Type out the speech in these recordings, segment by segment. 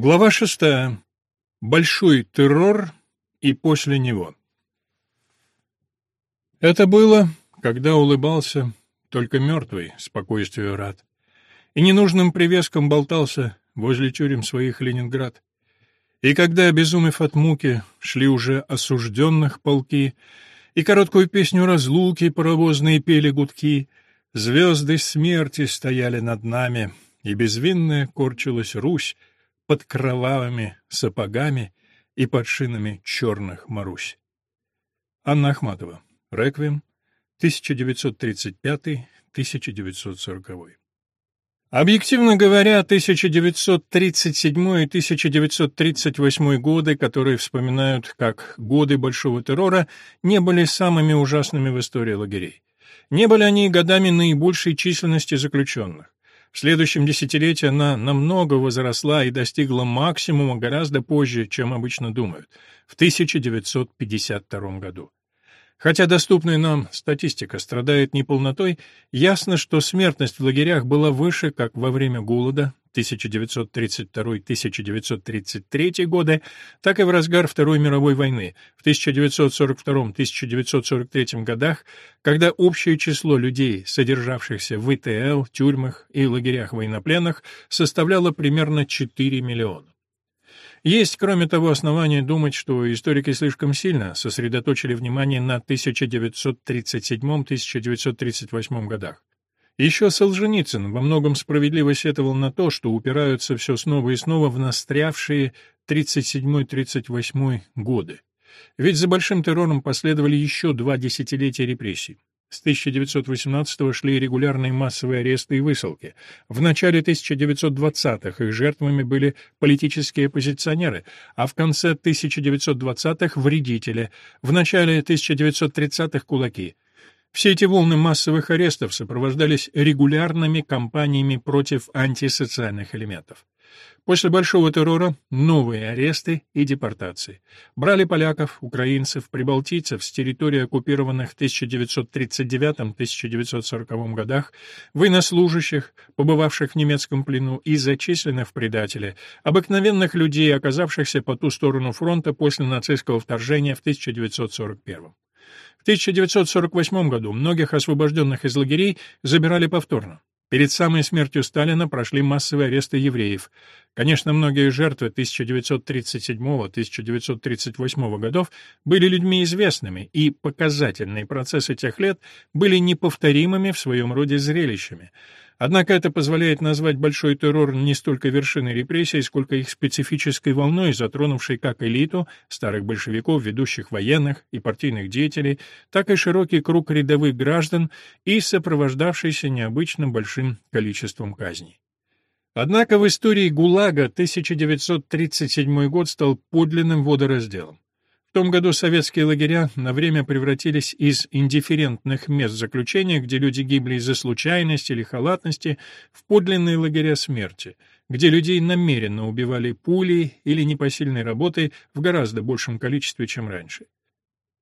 Глава шестая. Большой террор и после него. Это было, когда улыбался только мертвый, спокойствию рад, и ненужным привеском болтался возле тюрем своих Ленинград. И когда, обезумев от муки, шли уже осужденных полки, и короткую песню разлуки паровозные пели гудки, звезды смерти стояли над нами, и безвинная корчилась Русь, под кровавыми сапогами и под шинами черных Марусь. Анна Ахматова. Реквием. 1935-1940. Объективно говоря, 1937 и 1938 годы, которые вспоминают как годы Большого террора, не были самыми ужасными в истории лагерей. Не были они годами наибольшей численности заключенных. В следующем десятилетии она намного возросла и достигла максимума гораздо позже, чем обычно думают, в 1952 году. Хотя доступная нам статистика страдает неполнотой, ясно, что смертность в лагерях была выше как во время голода 1932-1933 годы, так и в разгар Второй мировой войны в 1942-1943 годах, когда общее число людей, содержавшихся в ИТЛ, тюрьмах и лагерях военнопленных, составляло примерно 4 миллиона. Есть, кроме того, основания думать, что историки слишком сильно сосредоточили внимание на 1937-1938 годах. Еще Солженицын во многом справедливо сетовал на то, что упираются все снова и снова в настрявшие 37-38 годы. Ведь за большим террором последовали еще два десятилетия репрессий. С 1918 шли регулярные массовые аресты и высылки. В начале 1920-х их жертвами были политические оппозиционеры, а в конце 1920-х — вредители, в начале 1930-х — кулаки. Все эти волны массовых арестов сопровождались регулярными кампаниями против антисоциальных элементов. После Большого террора новые аресты и депортации. Брали поляков, украинцев, прибалтийцев с территории, оккупированных в 1939-1940 годах, военнослужащих, побывавших в немецком плену и зачисленных в предатели, обыкновенных людей, оказавшихся по ту сторону фронта после нацистского вторжения в 1941 В 1948 году многих освобожденных из лагерей забирали повторно. Перед самой смертью Сталина прошли массовые аресты евреев. Конечно, многие жертвы 1937-1938 годов были людьми известными, и показательные процессы тех лет были неповторимыми в своем роде зрелищами. Однако это позволяет назвать большой террор не столько вершиной репрессий, сколько их специфической волной, затронувшей как элиту, старых большевиков, ведущих военных и партийных деятелей, так и широкий круг рядовых граждан и сопровождавшийся необычно большим количеством казней. Однако в истории ГУЛАГа 1937 год стал подлинным водоразделом. Том году советские лагеря на время превратились из индифферентных мест заключения, где люди гибли из-за случайности или халатности, в подлинные лагеря смерти, где людей намеренно убивали пулей или непосильной работой в гораздо большем количестве, чем раньше.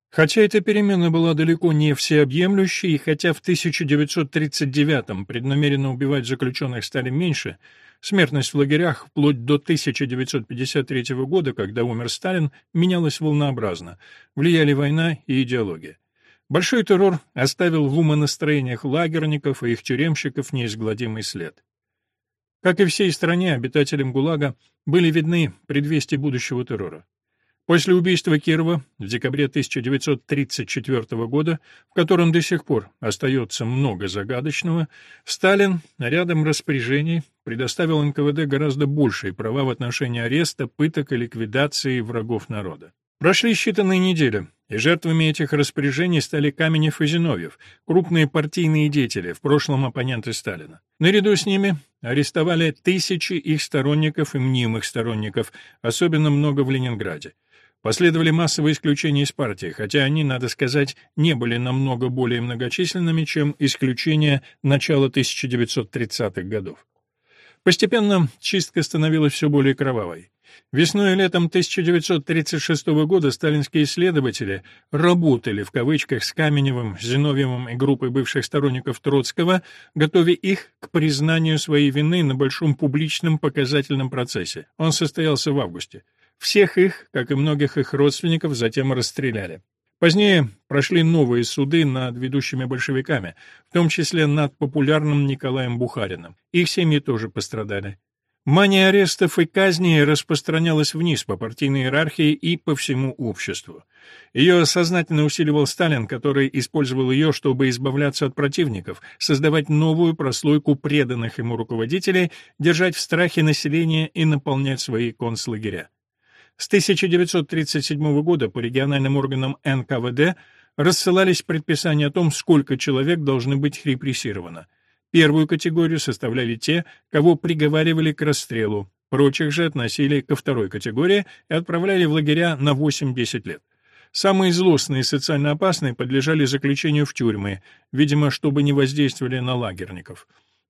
Хотя эта перемена была далеко не всеобъемлющей, и хотя в 1939-м преднамеренно убивать заключенных стали меньше, Смертность в лагерях вплоть до 1953 года, когда умер Сталин, менялась волнообразно. Влияли война и идеология. Большой террор оставил в умонастроениях лагерников и их тюремщиков неизгладимый след. Как и всей стране, обитателям ГУЛАГа были видны предвестия будущего террора. После убийства Кирова в декабре 1934 года, в котором до сих пор остается много загадочного, Сталин рядом распоряжений предоставил НКВД гораздо большие права в отношении ареста, пыток и ликвидации врагов народа. Прошли считанные недели, и жертвами этих распоряжений стали Каменев и Зиновьев, крупные партийные деятели, в прошлом оппоненты Сталина. Наряду с ними арестовали тысячи их сторонников и мнимых сторонников, особенно много в Ленинграде. Последовали массовые исключения из партии, хотя они, надо сказать, не были намного более многочисленными, чем исключения начала 1930-х годов. Постепенно чистка становилась все более кровавой. Весной и летом 1936 года сталинские исследователи «работали» в кавычках с Каменевым, Зиновьевым и группой бывших сторонников Троцкого, готовя их к признанию своей вины на большом публичном показательном процессе. Он состоялся в августе. Всех их, как и многих их родственников, затем расстреляли. Позднее прошли новые суды над ведущими большевиками, в том числе над популярным Николаем Бухариным. Их семьи тоже пострадали. Мания арестов и казней распространялась вниз по партийной иерархии и по всему обществу. Ее сознательно усиливал Сталин, который использовал ее, чтобы избавляться от противников, создавать новую прослойку преданных ему руководителей, держать в страхе население и наполнять свои концлагеря. С 1937 года по региональным органам НКВД рассылались предписания о том, сколько человек должны быть репрессировано. Первую категорию составляли те, кого приговаривали к расстрелу, прочих же относили ко второй категории и отправляли в лагеря на 8-10 лет. Самые злостные и социально опасные подлежали заключению в тюрьмы, видимо, чтобы не воздействовали на лагерников.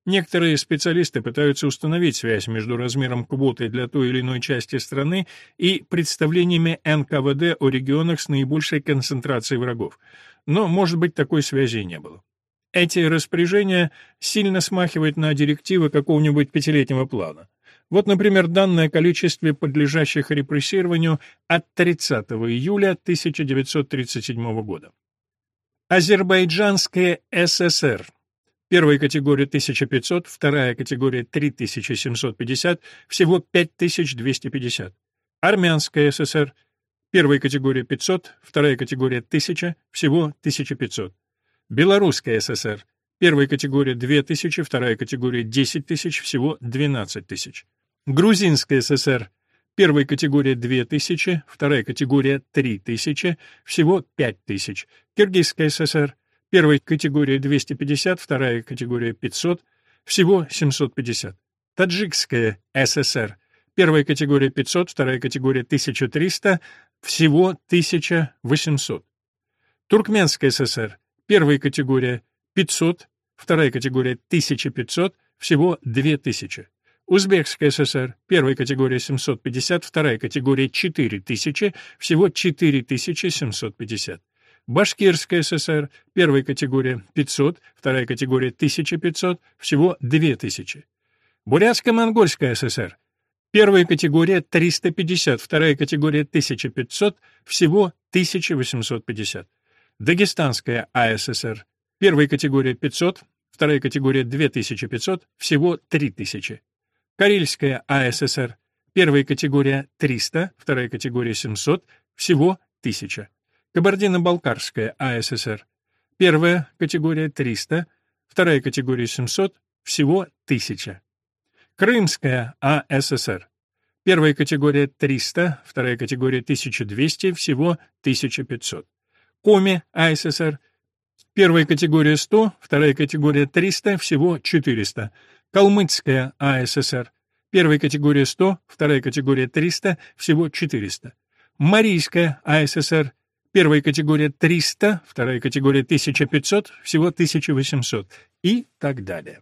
Некоторые специалисты пытаются установить связь между размером квоты для той или иной части страны и представлениями НКВД о регионах с наибольшей концентрацией врагов. Но, может быть, такой связи не было. Эти распоряжения сильно смахивают на директивы какого-нибудь пятилетнего плана. Вот, например, данные о количестве подлежащих репрессированию от 30 июля 1937 года. Азербайджанская ССР Первая категория 1500, вторая категория 3750, всего 5250. Армянская ССР. Первая категория 500, вторая категория 1000, всего 1500. Белорусская ССР. Первая категория 2000, вторая категория 10 тысяч, всего 12 тысяч. Грузинская ССР. Первая категория 2000, вторая категория 3000, всего 5000. Киргизская ССР. Первая категория 250, вторая категория 500, всего 750. Таджикская ССР. Первая категория 500, вторая категория 1300, всего 1800. Туркменская ССР. Первая категория 500, вторая категория 1500, всего 2000. Узбекская ССР. Первая категория 750, вторая категория 4000, всего 4750. Башкирская ССР, первая категория 500, вторая категория 1500, всего 2000. Бурятско-Монгольская ССР, первая категория 350, вторая категория 1500, всего 1850. Дагестанская АССР, первая категория 500, вторая категория 2500, всего 3000. Карельская АССР, первая категория 300, вторая категория 700, всего 1000. Кабардино-Балкарская АССР. Первая категория 300, вторая категория 700, всего 1000. Крымская АССР. Первая категория 300, вторая категория 1200, всего 1500. Коми АССР. Первая категория 100, вторая категория 300, всего 400. Калмыцкая АССР. Первая категория 100, вторая категория 300, всего 400. Марийская АССР. Первая категория 300, вторая категория 1500, всего 1800 и так далее.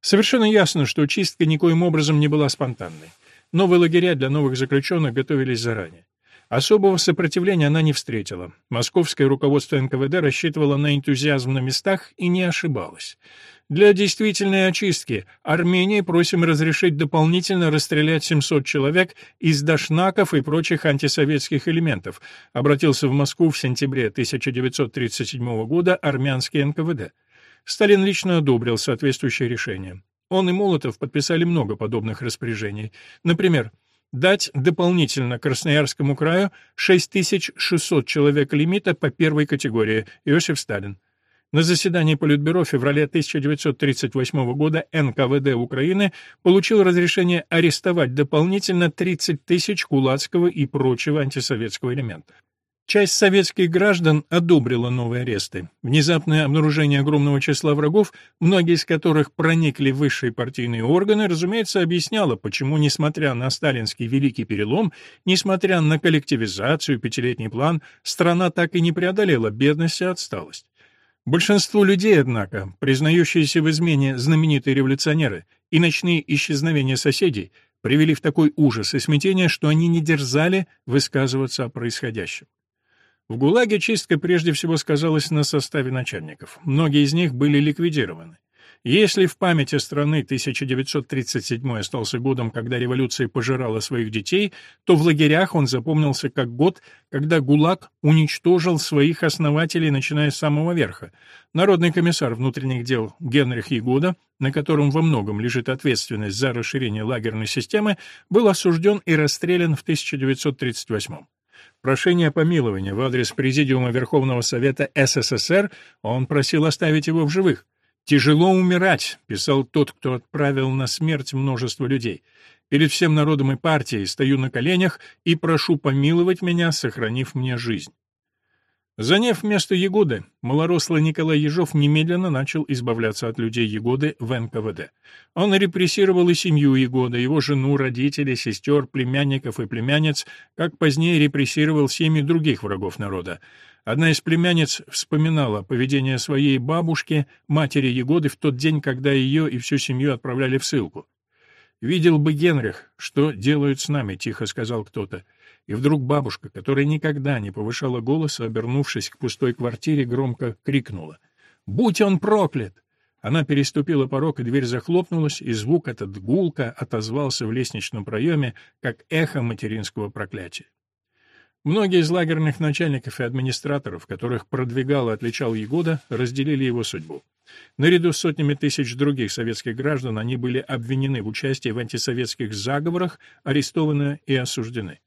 Совершенно ясно, что чистка никоим образом не была спонтанной. Новые лагеря для новых заключенных готовились заранее. Особого сопротивления она не встретила. Московское руководство НКВД рассчитывало на энтузиазм на местах и не ошибалось. Для действительной очистки Армении просим разрешить дополнительно расстрелять 700 человек из дашнаков и прочих антисоветских элементов, обратился в Москву в сентябре 1937 года армянский НКВД. Сталин лично одобрил соответствующее решение. Он и Молотов подписали много подобных распоряжений. Например, дать дополнительно Красноярскому краю 6600 человек лимита по первой категории Иосиф Сталин. На заседании Политбюро в феврале 1938 года НКВД Украины получил разрешение арестовать дополнительно 30 тысяч кулацкого и прочего антисоветского элемента. Часть советских граждан одобрила новые аресты. Внезапное обнаружение огромного числа врагов, многие из которых проникли в высшие партийные органы, разумеется, объясняло, почему, несмотря на сталинский великий перелом, несмотря на коллективизацию, пятилетний план, страна так и не преодолела бедность и отсталость. Большинство людей, однако, признающиеся в измене знаменитые революционеры, и ночные исчезновения соседей привели в такой ужас и смятение, что они не дерзали высказываться о происходящем. В ГУЛАГе чистка прежде всего сказалась на составе начальников. Многие из них были ликвидированы. Если в памяти страны 1937 остался годом, когда революция пожирала своих детей, то в лагерях он запомнился как год, когда ГУЛАГ уничтожил своих основателей, начиная с самого верха. Народный комиссар внутренних дел Генрих Ягуда, на котором во многом лежит ответственность за расширение лагерной системы, был осужден и расстрелян в 1938 Прошение о помиловании в адрес Президиума Верховного Совета СССР он просил оставить его в живых. «Тяжело умирать», — писал тот, кто отправил на смерть множество людей. «Перед всем народом и партией стою на коленях и прошу помиловать меня, сохранив мне жизнь». Заняв место Егоды, малорослый Николай Ежов немедленно начал избавляться от людей Егоды в НКВД. Он репрессировал и семью Егоды, его жену, родителей, сестер, племянников и племянниц, как позднее репрессировал семьи других врагов народа. Одна из племянниц вспоминала поведение своей бабушки, матери Егоды, в тот день, когда ее и всю семью отправляли в ссылку. «Видел бы Генрих, что делают с нами», — тихо сказал кто-то. И вдруг бабушка, которая никогда не повышала голоса, обернувшись к пустой квартире, громко крикнула. «Будь он проклят!» Она переступила порог, и дверь захлопнулась, и звук этот гулко отозвался в лестничном проеме, как эхо материнского проклятия. Многие из лагерных начальников и администраторов, которых продвигал и отличал Егода, разделили его судьбу. Наряду с сотнями тысяч других советских граждан они были обвинены в участии в антисоветских заговорах, арестованы и осуждены.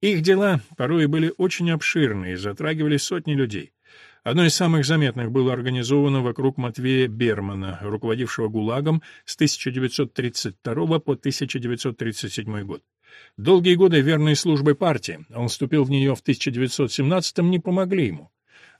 Их дела порой были очень обширны и затрагивали сотни людей. Одно из самых заметных было организовано вокруг Матвея Бермана, руководившего ГУЛАГом с 1932 по 1937 год. Долгие годы верной службы партии, он вступил в нее в 1917-м, не помогли ему.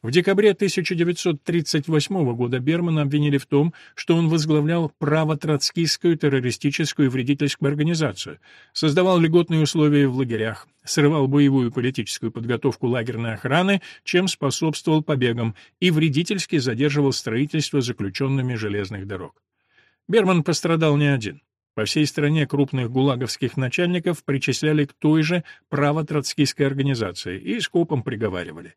В декабре 1938 года Бермана обвинили в том, что он возглавлял право-троцкистскую террористическую и вредительскую организацию, создавал льготные условия в лагерях, срывал боевую политическую подготовку лагерной охраны, чем способствовал побегам, и вредительски задерживал строительство заключенными железных дорог. Берман пострадал не один. По всей стране крупных гулаговских начальников причисляли к той же право-троцкистской организации и скопом приговаривали.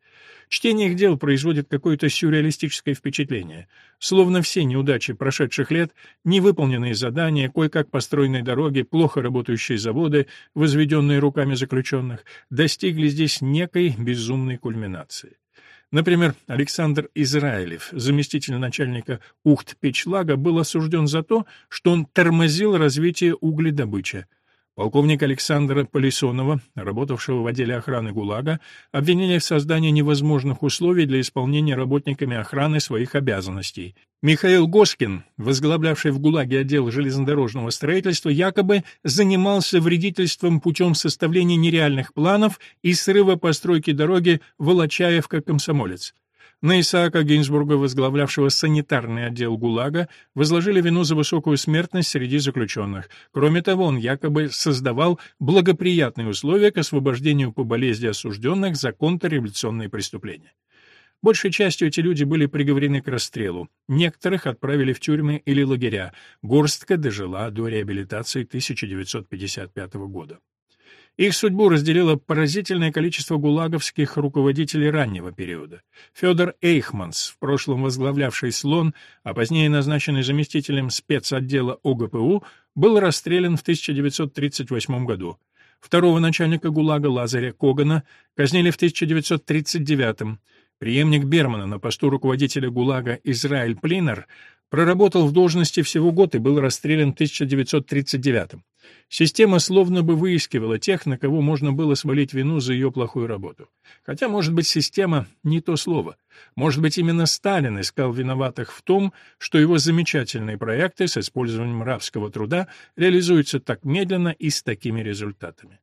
Чтение их дел производит какое-то сюрреалистическое впечатление. Словно все неудачи прошедших лет, невыполненные задания, кое-как построенные дороги, плохо работающие заводы, возведенные руками заключенных, достигли здесь некой безумной кульминации. Например, Александр Израилев, заместитель начальника Ухт-Печлага, был осужден за то, что он тормозил развитие угледобычи. Полковник Александра Полисонова, работавшего в отделе охраны ГУЛАГа, обвинили в создании невозможных условий для исполнения работниками охраны своих обязанностей. Михаил Госкин, возглавлявший в ГУЛАГе отдел железнодорожного строительства, якобы занимался вредительством путем составления нереальных планов и срыва постройки дороги Волочаевка-Комсомолец. На Исаака Гейнсбурга, возглавлявшего санитарный отдел ГУЛАГа, возложили вину за высокую смертность среди заключенных. Кроме того, он якобы создавал благоприятные условия к освобождению по болезни осужденных за контрреволюционные преступления. Большей частью эти люди были приговорены к расстрелу. Некоторых отправили в тюрьмы или лагеря. Горстка дожила до реабилитации 1955 года. Их судьбу разделило поразительное количество гулаговских руководителей раннего периода. Федор Эйхманс, в прошлом возглавлявший «Слон», а позднее назначенный заместителем спецотдела ОГПУ, был расстрелян в 1938 году. Второго начальника ГУЛАГа Лазаря Когана казнили в 1939 Преемник Бермана на посту руководителя ГУЛАГа Израиль Плинер проработал в должности всего год и был расстрелян в 1939 -м. Система словно бы выискивала тех, на кого можно было свалить вину за ее плохую работу. Хотя, может быть, система — не то слово. Может быть, именно Сталин искал виноватых в том, что его замечательные проекты с использованием рабского труда реализуются так медленно и с такими результатами.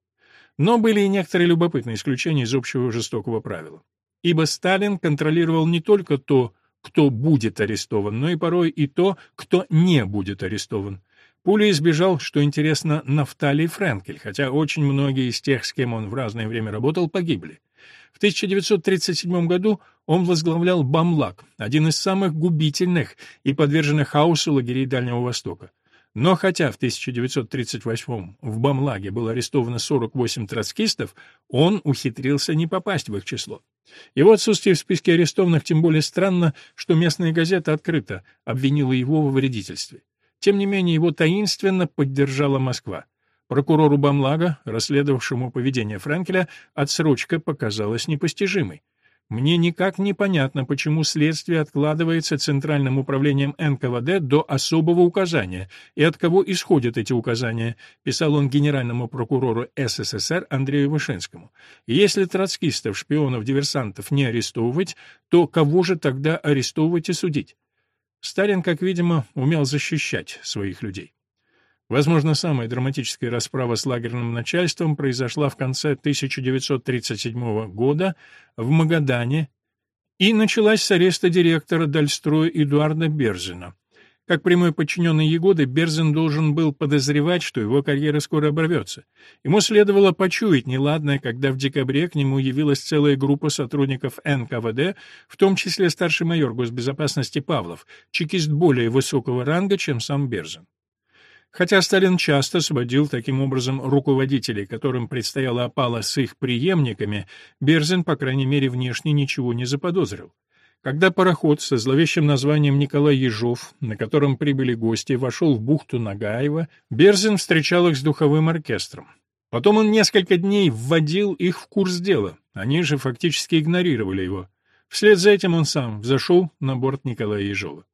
Но были и некоторые любопытные исключения из общего жестокого правила. Ибо Сталин контролировал не только то, кто будет арестован, но и порой и то, кто не будет арестован. Пули избежал, что интересно, Нафталий Френкель, хотя очень многие из тех, с кем он в разное время работал, погибли. В 1937 году он возглавлял Бамлак, один из самых губительных и подверженных хаосу лагерей Дальнего Востока. Но хотя в 1938 в Бамлаге было арестовано 48 троцкистов, он ухитрился не попасть в их число. Его отсутствие в списке арестованных тем более странно, что местная газета открыто обвинила его во вредительстве. Тем не менее, его таинственно поддержала Москва. Прокурору Бамлага, расследовавшему поведение Франкеля, отсрочка показалась непостижимой. Мне никак не понятно, почему следствие откладывается Центральным управлением НКВД до особого указания и от кого исходят эти указания, писал он генеральному прокурору СССР Андрею Вышинскому. Если троцкистов, шпионов, диверсантов не арестовывать, то кого же тогда арестовывать и судить? Сталин, как видимо, умел защищать своих людей. Возможно, самая драматическая расправа с лагерным начальством произошла в конце 1937 года в Магадане и началась с ареста директора Дальстроя Эдуарда Берзина. Как прямой подчиненный Егоды, Берзин должен был подозревать, что его карьера скоро оборвется. Ему следовало почуять неладное, когда в декабре к нему явилась целая группа сотрудников НКВД, в том числе старший майор госбезопасности Павлов, чекист более высокого ранга, чем сам Берзин. Хотя Сталин часто сводил таким образом руководителей, которым предстояла опала с их преемниками, Берзин, по крайней мере, внешне ничего не заподозрил. Когда пароход со зловещим названием Николай Ежов, на котором прибыли гости, вошел в бухту Нагаева, Берзин встречал их с духовым оркестром. Потом он несколько дней вводил их в курс дела, они же фактически игнорировали его. Вслед за этим он сам взошел на борт Николая Ежова.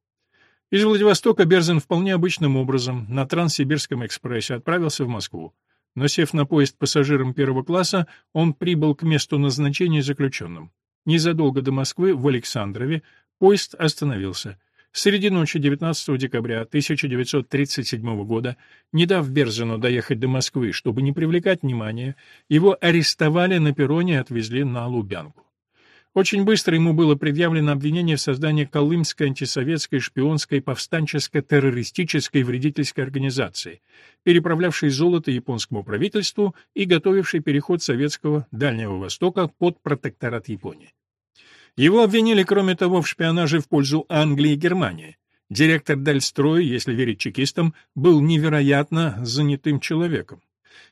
Из Владивостока Берзин вполне обычным образом на Транссибирском экспрессе отправился в Москву. Но, сев на поезд пассажиром первого класса, он прибыл к месту назначения заключенным. Незадолго до Москвы, в Александрове, поезд остановился. Среди ночи 19 декабря 1937 года, не дав Берзину доехать до Москвы, чтобы не привлекать внимания, его арестовали на перроне и отвезли на Лубянку. Очень быстро ему было предъявлено обвинение в создании колымской антисоветской шпионской повстанческо-террористической вредительской организации, переправлявшей золото японскому правительству и готовившей переход советского Дальнего Востока под протекторат Японии. Его обвинили, кроме того, в шпионаже в пользу Англии и Германии. Директор Дальстроя, если верить чекистам, был невероятно занятым человеком.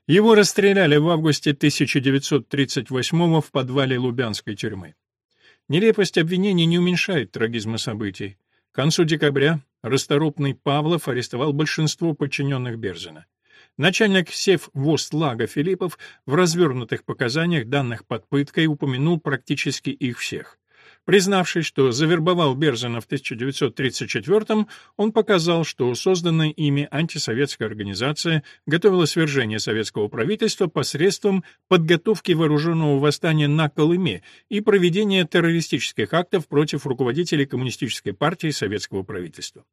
Его расстреляли в августе 1938 в подвале Лубянской тюрьмы. Нелепость обвинений не уменьшает трагизма событий. К концу декабря расторопный Павлов арестовал большинство подчиненных Берзина. Начальник Севвостлага Филиппов в развернутых показаниях, данных под пыткой, упомянул практически их всех. Признавшись, что завербовал Берзина в 1934-м, он показал, что созданная ими антисоветская организация готовила свержение советского правительства посредством подготовки вооруженного восстания на Колыме и проведения террористических актов против руководителей Коммунистической партии советского правительства.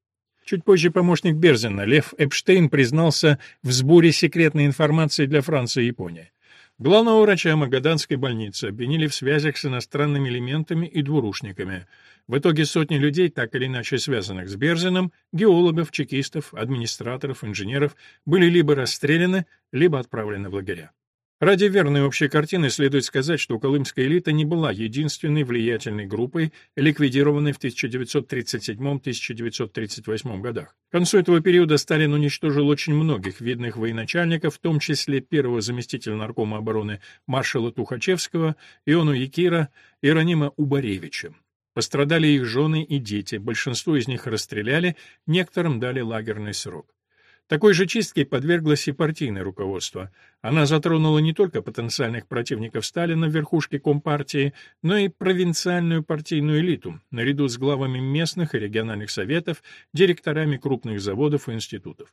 Чуть позже помощник Берзина Лев Эпштейн признался в сборе секретной информации для Франции и Японии. Главного врача Магаданской больницы обвинили в связях с иностранными элементами и двурушниками. В итоге сотни людей, так или иначе связанных с Берзиным, геологов, чекистов, администраторов, инженеров, были либо расстреляны, либо отправлены в лагеря. Ради верной общей картины следует сказать, что колымская элита не была единственной влиятельной группой, ликвидированной в 1937-1938 годах. К концу этого периода Сталин уничтожил очень многих видных военачальников, в том числе первого заместителя наркома обороны маршала Тухачевского, Иону Якира и Ранима Убаревича. Пострадали их жены и дети, большинство из них расстреляли, некоторым дали лагерный срок. Такой же чистке подверглось и партийное руководство. Она затронула не только потенциальных противников Сталина в верхушке Компартии, но и провинциальную партийную элиту, наряду с главами местных и региональных советов, директорами крупных заводов и институтов.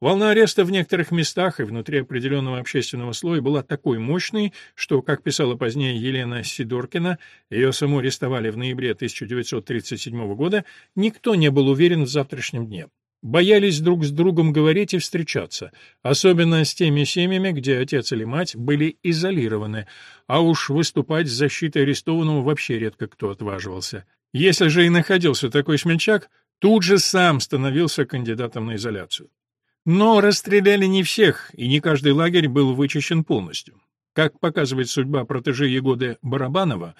Волна ареста в некоторых местах и внутри определенного общественного слоя была такой мощной, что, как писала позднее Елена Сидоркина, ее саму арестовали в ноябре 1937 года, никто не был уверен в завтрашнем дне боялись друг с другом говорить и встречаться, особенно с теми семьями, где отец или мать были изолированы, а уж выступать с защитой арестованного вообще редко кто отваживался. Если же и находился такой смельчак, тут же сам становился кандидатом на изоляцию. Но расстреляли не всех, и не каждый лагерь был вычищен полностью. Как показывает судьба протеже Егоды Барабанова,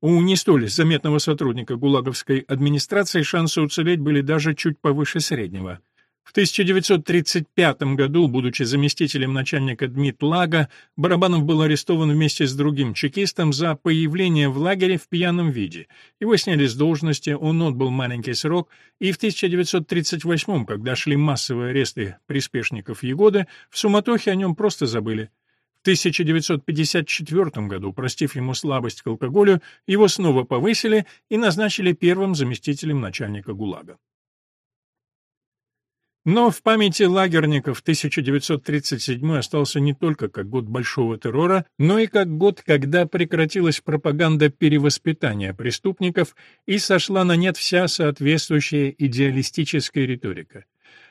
у не столь заметного сотрудника гулаговской администрации шансы уцелеть были даже чуть повыше среднего. В 1935 году, будучи заместителем начальника Дмитлага, Барабанов был арестован вместе с другим чекистом за появление в лагере в пьяном виде. Его сняли с должности, он отбыл маленький срок, и в 1938, когда шли массовые аресты приспешников Егоды, в суматохе о нем просто забыли. В 1954 году, простив ему слабость к алкоголю, его снова повысили и назначили первым заместителем начальника ГУЛАГа. Но в памяти лагерников 1937 остался не только как год большого террора, но и как год, когда прекратилась пропаганда перевоспитания преступников и сошла на нет вся соответствующая идеалистическая риторика.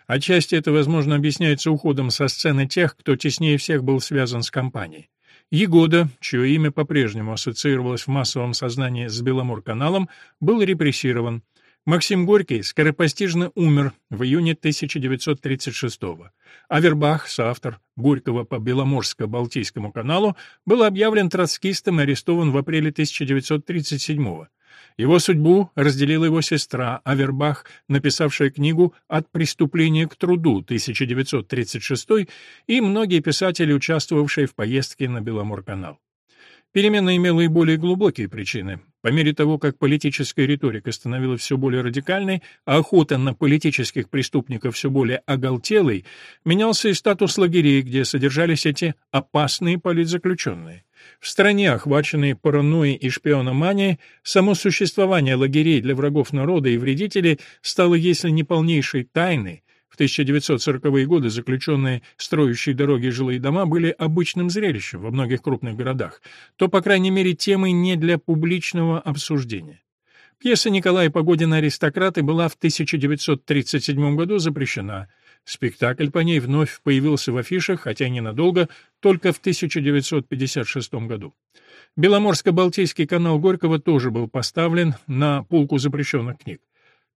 Отчасти это, возможно, объясняется уходом со сцены тех, кто теснее всех был связан с компанией. Егода, чье имя по-прежнему ассоциировалось в массовом сознании с Беломор-каналом, был репрессирован. Максим Горький скоропостижно умер в июне 1936-го. Авербах, соавтор Горького по Беломорско-Балтийскому каналу, был объявлен троцкистом и арестован в апреле 1937-го. Его судьбу разделила его сестра Авербах, написавшая книгу «От преступления к труду» 1936 и многие писатели, участвовавшие в поездке на Беломор-канал. Перемена имела и более глубокие причины. По мере того, как политическая риторика становилась все более радикальной, а охота на политических преступников все более оголтелой, менялся и статус лагерей, где содержались эти опасные политзаключенные. В стране, охваченной паранойей и шпиономанией, само существование лагерей для врагов народа и вредителей стало, если не полнейшей тайной, в 1940-е годы заключенные, строящие дороги и жилые дома, были обычным зрелищем во многих крупных городах, то, по крайней мере, темой не для публичного обсуждения. Пьеса Николая Погодина «Аристократы» была в 1937 году запрещена. Спектакль по ней вновь появился в афишах, хотя ненадолго, только в 1956 году. Беломорско-Балтийский канал Горького тоже был поставлен на полку запрещенных книг.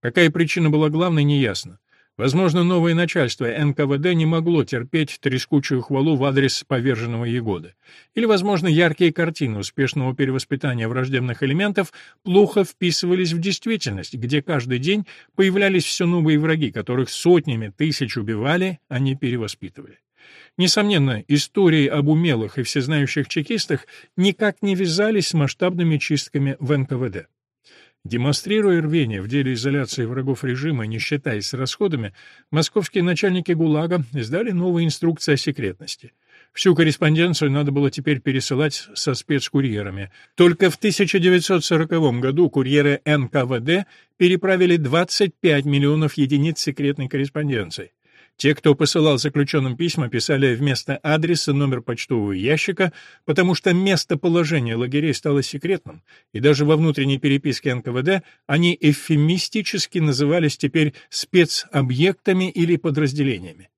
Какая причина была главной, неясно. Возможно, новое начальство НКВД не могло терпеть трескучую хвалу в адрес поверженного Егоды. Или, возможно, яркие картины успешного перевоспитания враждебных элементов плохо вписывались в действительность, где каждый день появлялись все новые враги, которых сотнями тысяч убивали, а не перевоспитывали. Несомненно, истории об умелых и всезнающих чекистах никак не вязались с масштабными чистками в НКВД. Демонстрируя рвение в деле изоляции врагов режима, не считаясь с расходами, московские начальники ГУЛАГа издали новые инструкции о секретности. Всю корреспонденцию надо было теперь пересылать со спецкурьерами. Только в 1940 году курьеры НКВД переправили 25 миллионов единиц секретной корреспонденции. Те, кто посылал заключенным письма, писали вместо адреса номер почтового ящика, потому что местоположение лагерей стало секретным, и даже во внутренней переписке НКВД они эвфемистически назывались теперь спецобъектами или подразделениями.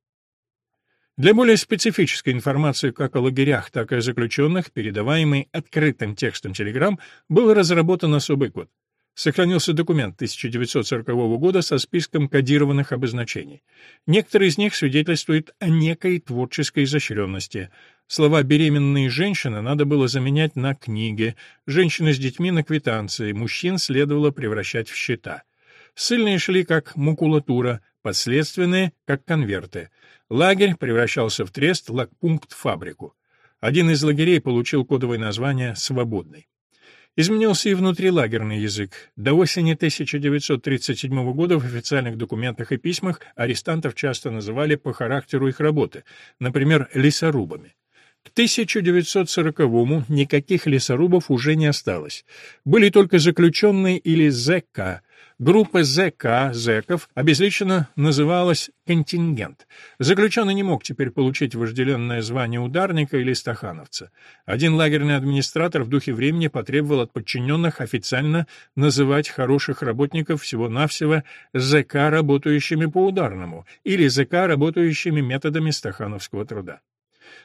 Для более специфической информации как о лагерях, так и о заключенных, передаваемой открытым текстом телеграмм, был разработан особый код. Сохранился документ 1940 года со списком кодированных обозначений. Некоторые из них свидетельствуют о некой творческой изощренности. Слова «беременные женщины» надо было заменять на книги, женщины с детьми на квитанции, мужчин следовало превращать в счета. Ссыльные шли как макулатура, подследственные — как конверты. Лагерь превращался в трест, лагпункт — фабрику. Один из лагерей получил кодовое название «Свободный». Изменился и внутрилагерный язык. До осени 1937 года в официальных документах и письмах арестантов часто называли по характеру их работы, например, лесорубами. К 1940-му никаких лесорубов уже не осталось. Были только заключенные или ЗК, Группа ЗК, зэков, обезличенно называлась «контингент». Заключенный не мог теперь получить вожделенное звание ударника или стахановца. Один лагерный администратор в духе времени потребовал от подчиненных официально называть хороших работников всего-навсего ЗК, работающими по ударному, или ЗК, работающими методами стахановского труда.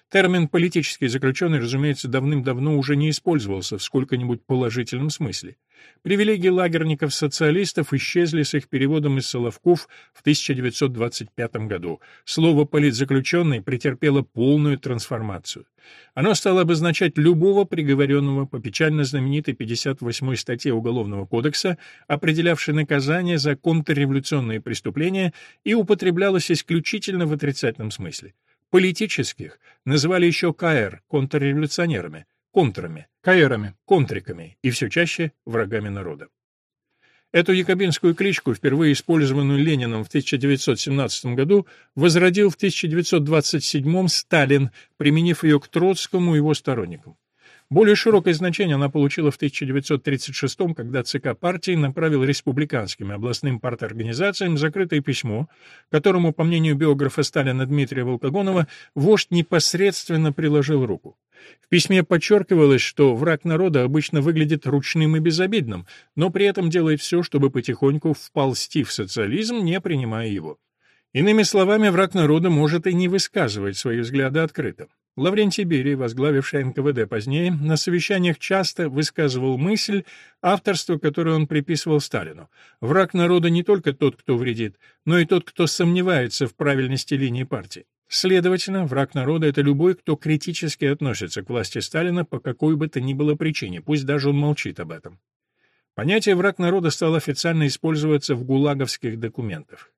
Термин «политический заключенный», разумеется, давным-давно уже не использовался в сколько-нибудь положительном смысле. Привилегии лагерников-социалистов исчезли с их переводом из Соловков в 1925 году. Слово «политзаключенный» претерпело полную трансформацию. Оно стало обозначать любого приговоренного по печально знаменитой 58-й статье Уголовного кодекса, определявшей наказание за контрреволюционные преступления, и употреблялось исключительно в отрицательном смысле. Политических называли еще КР контрреволюционерами, контрами, КРами, контриками и все чаще врагами народа. Эту якобинскую кличку, впервые использованную Лениным в 1917 году, возродил в 1927 Сталин, применив ее к Троцкому и его сторонникам. Более широкое значение она получила в 1936 когда ЦК партии направил республиканским и областным парторганизациям закрытое письмо, которому, по мнению биографа Сталина Дмитрия Волкогонова, вождь непосредственно приложил руку. В письме подчеркивалось, что враг народа обычно выглядит ручным и безобидным, но при этом делает все, чтобы потихоньку вползти в социализм, не принимая его. Иными словами, враг народа может и не высказывать свои взгляды открыто. Лаврентий Берия, возглавивший НКВД позднее, на совещаниях часто высказывал мысль, авторство которой он приписывал Сталину. Враг народа не только тот, кто вредит, но и тот, кто сомневается в правильности линии партии. Следовательно, враг народа — это любой, кто критически относится к власти Сталина по какой бы то ни было причине, пусть даже он молчит об этом. Понятие «враг народа» стало официально использоваться в гулаговских документах.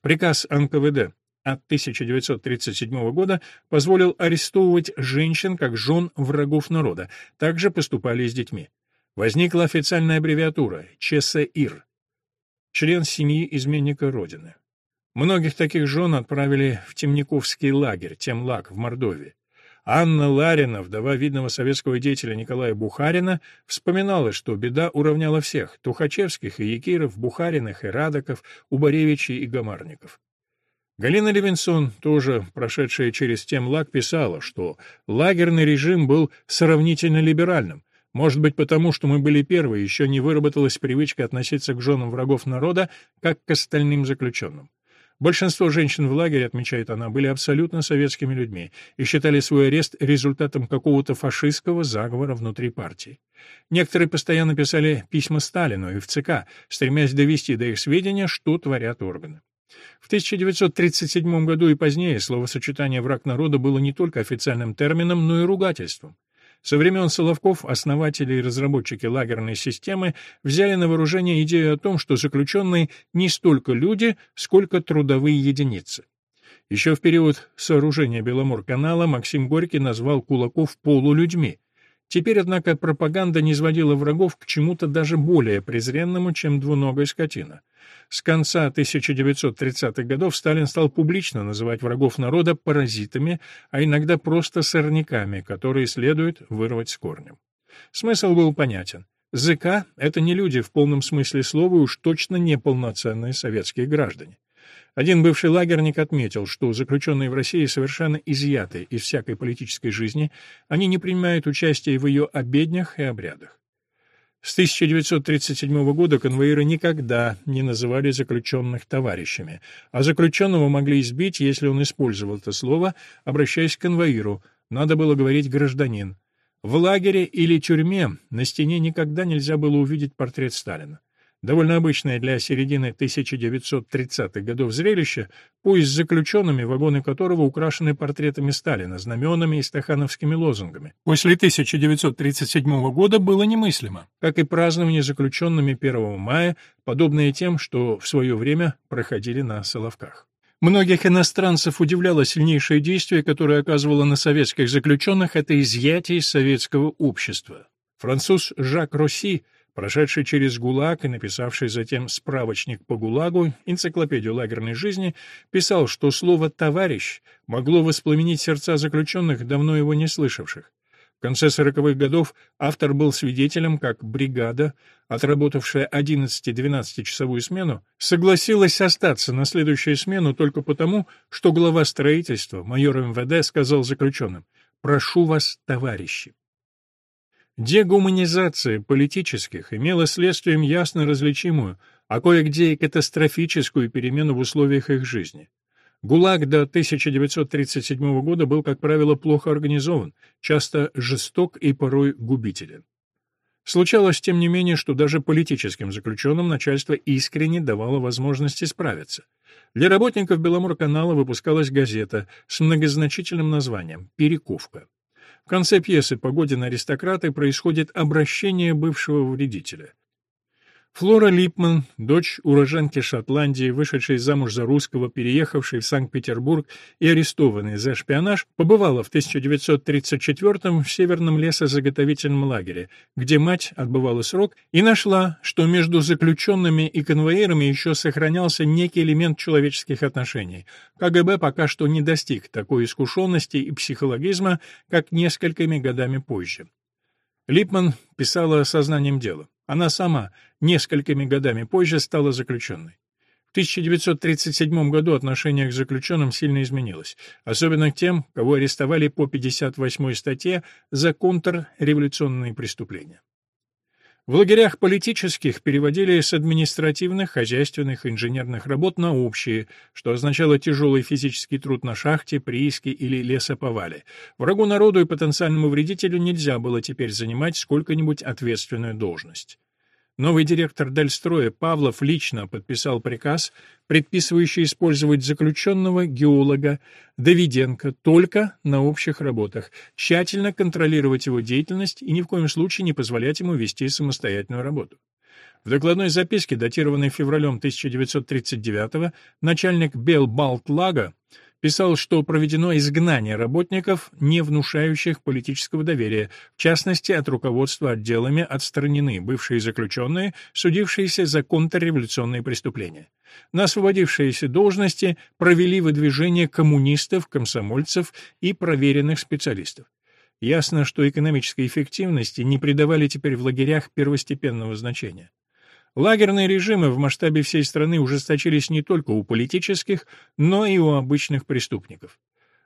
Приказ НКВД от 1937 года позволил арестовывать женщин как жен врагов народа. Также поступали и с детьми. Возникла официальная аббревиатура ЧСИР — член семьи изменника Родины. Многих таких жен отправили в Темниковский лагерь, Темлаг, в Мордовии. Анна Ларина, вдова видного советского деятеля Николая Бухарина, вспоминала, что беда уравняла всех — Тухачевских и Якиров, Бухариных и Радоков, Убаревичей и Гамарников. Галина Левинсон, тоже прошедшая через темлаг, писала, что лагерный режим был сравнительно либеральным. Может быть, потому что мы были первые, еще не выработалась привычка относиться к женам врагов народа, как к остальным заключенным. Большинство женщин в лагере, отмечает она, были абсолютно советскими людьми и считали свой арест результатом какого-то фашистского заговора внутри партии. Некоторые постоянно писали письма Сталину и в ЦК, стремясь довести до их сведения, что творят органы. В 1937 году и позднее словосочетание «враг народа» было не только официальным термином, но и ругательством. Со времен Соловков основатели и разработчики лагерной системы взяли на вооружение идею о том, что заключенные не столько люди, сколько трудовые единицы. Еще в период сооружения Беломор-канала Максим Горький назвал кулаков полулюдьми. Теперь, однако, пропаганда не сводила врагов к чему-то даже более презренному, чем двуногая скотина. С конца 1930-х годов Сталин стал публично называть врагов народа паразитами, а иногда просто сорняками, которые следует вырвать с корнем. Смысл был понятен. ЗК — это не люди в полном смысле слова, уж точно не полноценные советские граждане. Один бывший лагерник отметил, что заключенные в России совершенно изъяты из всякой политической жизни, они не принимают участия в ее обеднях и обрядах. С 1937 года конвоиры никогда не называли заключенных товарищами, а заключенного могли избить, если он использовал это слово, обращаясь к конвоиру, надо было говорить «гражданин». В лагере или тюрьме на стене никогда нельзя было увидеть портрет Сталина. Довольно обычное для середины 1930-х годов зрелище, поезд с заключенными, вагоны которого украшены портретами Сталина, знаменами и стахановскими лозунгами. После 1937 года было немыслимо, как и празднование заключенными 1 мая, подобное тем, что в свое время проходили на Соловках. Многих иностранцев удивляло сильнейшее действие, которое оказывало на советских заключенных, это изъятие из советского общества. Француз Жак Росси – Прошедший через ГУЛАГ и написавший затем справочник по ГУЛАГу, энциклопедию лагерной жизни, писал, что слово «товарищ» могло воспламенить сердца заключенных, давно его не слышавших. В конце сороковых годов автор был свидетелем, как бригада, отработавшая 11-12-часовую смену, согласилась остаться на следующую смену только потому, что глава строительства, майор МВД, сказал заключенным «Прошу вас, товарищи». Дегуманизация политических имела следствием ясно различимую, а кое-где и катастрофическую перемену в условиях их жизни. ГУЛАГ до 1937 года был, как правило, плохо организован, часто жесток и порой губителен. Случалось, тем не менее, что даже политическим заключенным начальство искренне давало возможности справиться. Для работников Беломорканала выпускалась газета с многозначительным названием «Перековка». В конце пьесы «Погодин аристократы» происходит обращение бывшего вредителя. Флора Липман, дочь уроженки Шотландии, вышедшей замуж за русского, переехавшей в Санкт-Петербург и арестованной за шпионаж, побывала в 1934 в Северном лесозаготовительном лагере, где мать отбывала срок, и нашла, что между заключенными и конвоирами еще сохранялся некий элемент человеческих отношений. КГБ пока что не достиг такой искушенности и психологизма, как несколькими годами позже. Липман писала сознанием дела. Она сама несколькими годами позже стала заключенной. В 1937 году отношение к заключенным сильно изменилось, особенно к тем, кого арестовали по 58 статье за контрреволюционные преступления. В лагерях политических переводили с административных, хозяйственных, инженерных работ на общие, что означало тяжелый физический труд на шахте, прииске или лесоповале. Врагу народу и потенциальному вредителю нельзя было теперь занимать сколько-нибудь ответственную должность. Новый директор Дальстроя Павлов лично подписал приказ, предписывающий использовать заключенного геолога Давиденко только на общих работах, тщательно контролировать его деятельность и ни в коем случае не позволять ему вести самостоятельную работу. В докладной записке, датированной февралем 1939 начальник Белбалтлага писал, что проведено изгнание работников, не внушающих политического доверия, в частности, от руководства отделами отстранены бывшие заключенные, судившиеся за контрреволюционные преступления. На освободившиеся должности провели выдвижение коммунистов, комсомольцев и проверенных специалистов. Ясно, что экономической эффективности не придавали теперь в лагерях первостепенного значения. Лагерные режимы в масштабе всей страны ужесточились не только у политических, но и у обычных преступников.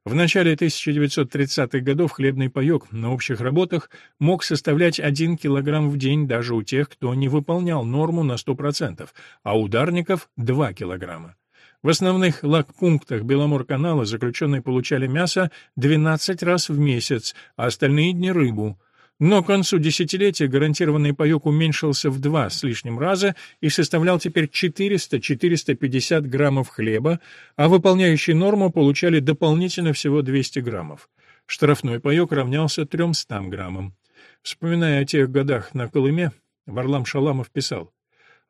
В начале 1930-х годов хлебный паёк на общих работах мог составлять 1 килограмм в день даже у тех, кто не выполнял норму на 100%, а ударников — 2 килограмма. В основных лагпунктах Беломорканала заключенные получали мясо 12 раз в месяц, а остальные дни — рыбу — но к концу десятилетия гарантированный паёк уменьшился в два с лишним раза и составлял теперь 400-450 граммов хлеба, а выполняющие норму получали дополнительно всего 200 граммов. Штрафной паёк равнялся 300 граммам. Вспоминая о тех годах на Колыме, Варлам Шаламов писал,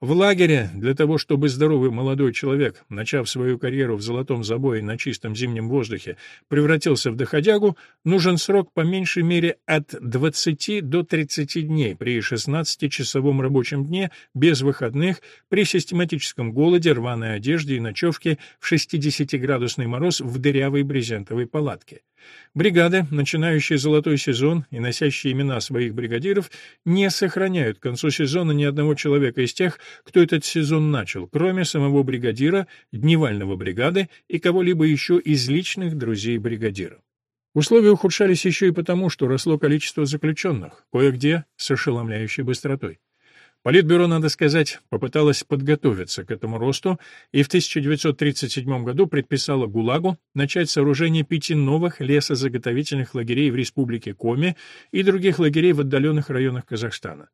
в лагере для того, чтобы здоровый молодой человек, начав свою карьеру в золотом забое на чистом зимнем воздухе, превратился в доходягу, нужен срок по меньшей мере от 20 до 30 дней при 16-часовом рабочем дне, без выходных, при систематическом голоде, рваной одежде и ночевке в 60-градусный мороз в дырявой брезентовой палатке. Бригады, начинающие золотой сезон и носящие имена своих бригадиров, не сохраняют к концу сезона ни одного человека из тех, кто этот сезон начал, кроме самого бригадира, дневального бригады и кого-либо еще из личных друзей бригадира. Условия ухудшались еще и потому, что росло количество заключенных, кое-где с ошеломляющей быстротой. Политбюро, надо сказать, попыталось подготовиться к этому росту и в 1937 году предписало ГУЛАГу начать сооружение пяти новых лесозаготовительных лагерей в Республике Коми и других лагерей в отдаленных районах Казахстана.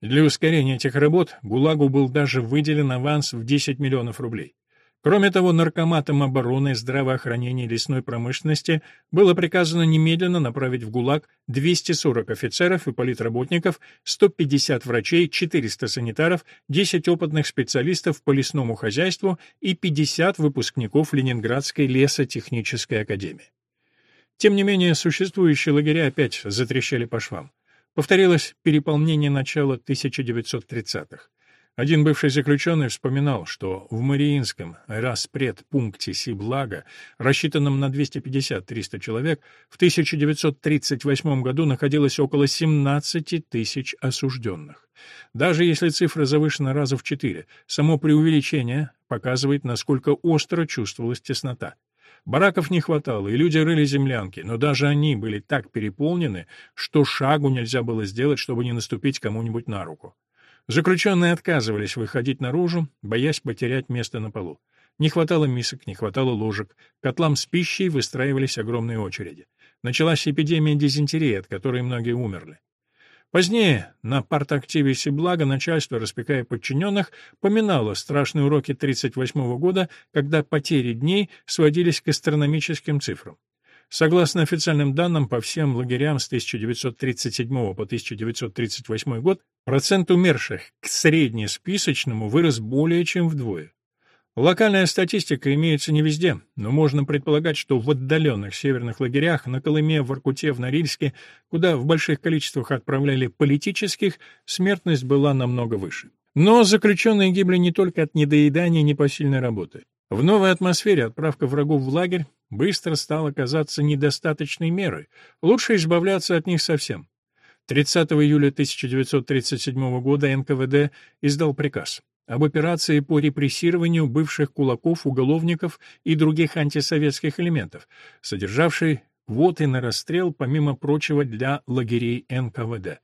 Для ускорения этих работ ГУЛАГу был даже выделен аванс в 10 миллионов рублей. Кроме того, наркоматам обороны, здравоохранения и лесной промышленности было приказано немедленно направить в ГУЛАГ 240 офицеров и политработников, 150 врачей, 400 санитаров, 10 опытных специалистов по лесному хозяйству и 50 выпускников Ленинградской лесотехнической академии. Тем не менее, существующие лагеря опять затрещали по швам. Повторилось переполнение начала 1930-х. Один бывший заключенный вспоминал, что в Мариинском распредпункте Сиблага, рассчитанном на 250-300 человек, в 1938 году находилось около 17 тысяч осужденных. Даже если цифра завышена раза в четыре, само преувеличение показывает, насколько остро чувствовалась теснота. Бараков не хватало, и люди рыли землянки, но даже они были так переполнены, что шагу нельзя было сделать, чтобы не наступить кому-нибудь на руку. Заключенные отказывались выходить наружу, боясь потерять место на полу. Не хватало мисок, не хватало ложек. Котлам с пищей выстраивались огромные очереди. Началась эпидемия дизентерии, от которой многие умерли. Позднее на партактиве Сиблаго начальство, распекая подчиненных, поминало страшные уроки 1938 года, когда потери дней сводились к астрономическим цифрам. Согласно официальным данным, по всем лагерям с 1937 по 1938 год процент умерших к среднесписочному вырос более чем вдвое. Локальная статистика имеется не везде, но можно предполагать, что в отдаленных северных лагерях, на Колыме, в Воркуте, в Норильске, куда в больших количествах отправляли политических, смертность была намного выше. Но заключенные гибли не только от недоедания и непосильной работы. В новой атмосфере отправка врагов в лагерь быстро стала казаться недостаточной мерой, лучше избавляться от них совсем. 30 июля 1937 года НКВД издал приказ об операции по репрессированию бывших кулаков, уголовников и других антисоветских элементов, содержавший квоты на расстрел, помимо прочего, для лагерей НКВД.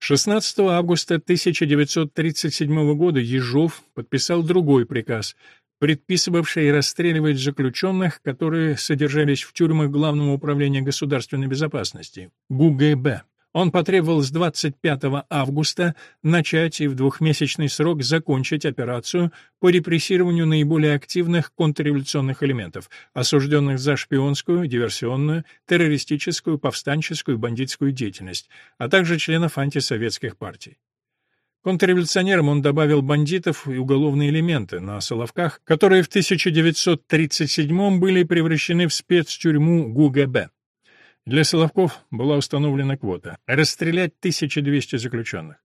16 августа 1937 года Ежов подписал другой приказ, предписывавший расстреливать заключенных, которые содержались в тюрьмах Главного управления государственной безопасности, ГУГБ. Он потребовал с 25 августа начать и в двухмесячный срок закончить операцию по репрессированию наиболее активных контрреволюционных элементов, осужденных за шпионскую, диверсионную, террористическую, повстанческую бандитскую деятельность, а также членов антисоветских партий. Контрреволюционерам он добавил бандитов и уголовные элементы на Соловках, которые в 1937 были превращены в спецтюрьму ГУГБ. Для Соловков была установлена квота — расстрелять 1200 заключенных.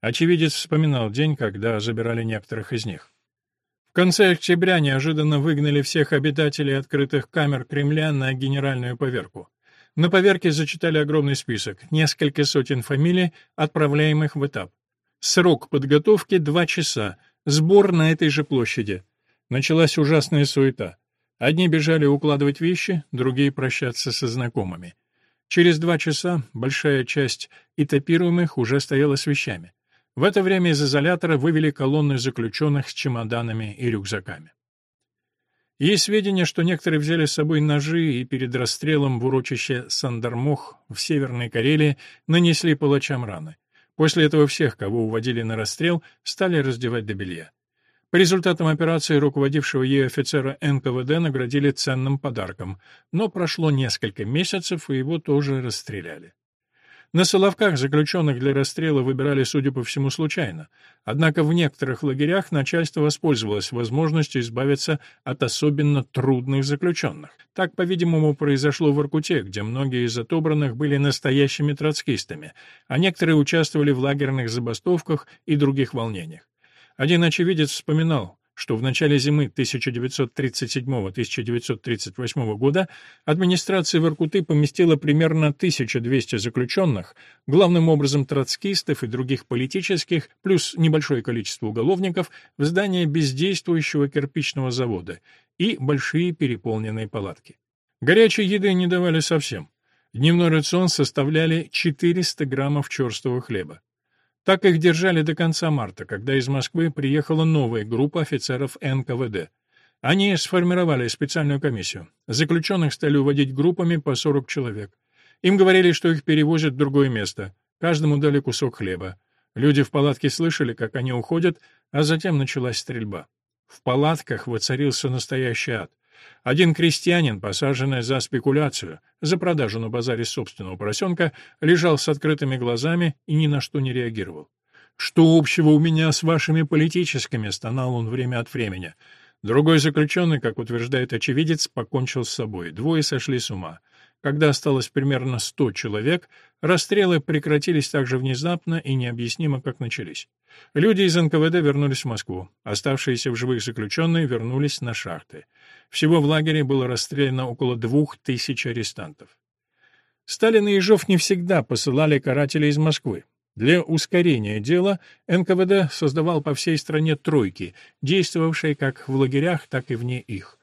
Очевидец вспоминал день, когда забирали некоторых из них. В конце октября неожиданно выгнали всех обитателей открытых камер Кремля на генеральную поверку. На поверке зачитали огромный список, несколько сотен фамилий, отправляемых в этап. Срок подготовки — два часа, сбор на этой же площади. Началась ужасная суета. Одни бежали укладывать вещи, другие прощаться со знакомыми. Через два часа большая часть этапируемых уже стояла с вещами. В это время из изолятора вывели колонны заключенных с чемоданами и рюкзаками. Есть сведения, что некоторые взяли с собой ножи и перед расстрелом в урочище Сандармох в Северной Карелии нанесли палачам раны. После этого всех, кого уводили на расстрел, стали раздевать до белья. По результатам операции руководившего ей офицера НКВД наградили ценным подарком, но прошло несколько месяцев, и его тоже расстреляли. На Соловках заключенных для расстрела выбирали, судя по всему, случайно. Однако в некоторых лагерях начальство воспользовалось возможностью избавиться от особенно трудных заключенных. Так, по-видимому, произошло в Иркуте, где многие из отобранных были настоящими троцкистами, а некоторые участвовали в лагерных забастовках и других волнениях. Один очевидец вспоминал, что в начале зимы 1937-1938 года администрация Воркуты поместила примерно 1200 заключенных, главным образом троцкистов и других политических, плюс небольшое количество уголовников, в здание бездействующего кирпичного завода и большие переполненные палатки. Горячей еды не давали совсем. Дневной рацион составляли 400 граммов черстого хлеба. Так их держали до конца марта, когда из Москвы приехала новая группа офицеров НКВД. Они сформировали специальную комиссию. Заключенных стали уводить группами по 40 человек. Им говорили, что их перевозят в другое место. Каждому дали кусок хлеба. Люди в палатке слышали, как они уходят, а затем началась стрельба. В палатках воцарился настоящий ад. Один крестьянин, посаженный за спекуляцию, за продажу на базаре собственного поросенка, лежал с открытыми глазами и ни на что не реагировал. «Что общего у меня с вашими политическими?» — стонал он время от времени. Другой заключенный, как утверждает очевидец, покончил с собой. Двое сошли с ума. Когда осталось примерно сто человек, расстрелы прекратились так же внезапно и необъяснимо, как начались. Люди из НКВД вернулись в Москву. Оставшиеся в живых заключенные вернулись на шахты. Всего в лагере было расстреляно около двух тысяч арестантов. Сталин и Ежов не всегда посылали карателей из Москвы. Для ускорения дела НКВД создавал по всей стране тройки, действовавшие как в лагерях, так и вне их.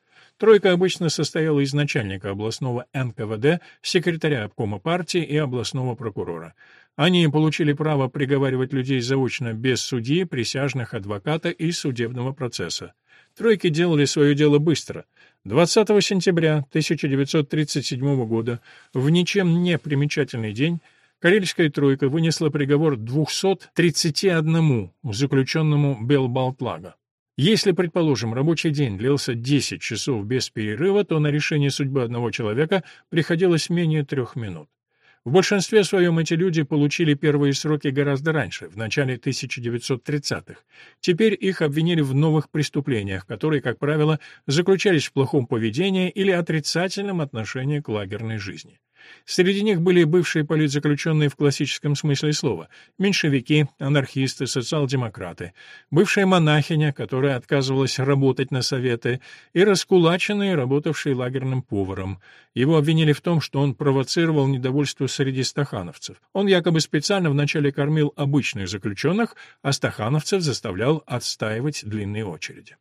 Тройка обычно состояла из начальника областного НКВД, секретаря обкома партии и областного прокурора. Они получили право приговаривать людей заочно без судьи, присяжных адвоката и судебного процесса. Тройки делали свое дело быстро. 20 сентября 1937 года, в ничем не примечательный день, Карельская тройка вынесла приговор 231 заключенному Белбалтлага. Если, предположим, рабочий день длился 10 часов без перерыва, то на решение судьбы одного человека приходилось менее трех минут. В большинстве своем эти люди получили первые сроки гораздо раньше, в начале 1930-х. Теперь их обвинили в новых преступлениях, которые, как правило, заключались в плохом поведении или отрицательном отношении к лагерной жизни. Среди них были бывшие политзаключенные в классическом смысле слова, меньшевики, анархисты, социал-демократы, бывшая монахиня, которая отказывалась работать на советы, и раскулаченные, работавшие лагерным поваром. Его обвинили в том, что он провоцировал недовольство среди стахановцев. Он якобы специально вначале кормил обычных заключенных, а стахановцев заставлял отстаивать длинные очереди.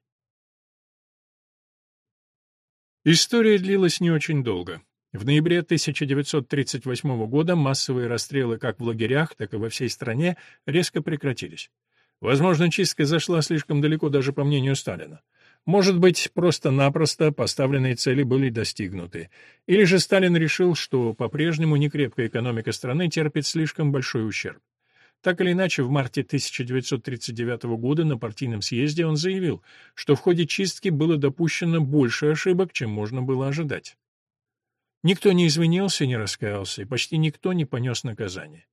История длилась не очень долго. В ноябре 1938 года массовые расстрелы как в лагерях, так и во всей стране резко прекратились. Возможно, чистка зашла слишком далеко даже по мнению Сталина. Может быть, просто-напросто поставленные цели были достигнуты. Или же Сталин решил, что по-прежнему некрепкая экономика страны терпит слишком большой ущерб. Так или иначе, в марте 1939 года на партийном съезде он заявил, что в ходе чистки было допущено больше ошибок, чем можно было ожидать. Никто не извинился, не раскаялся, и почти никто не понес наказание.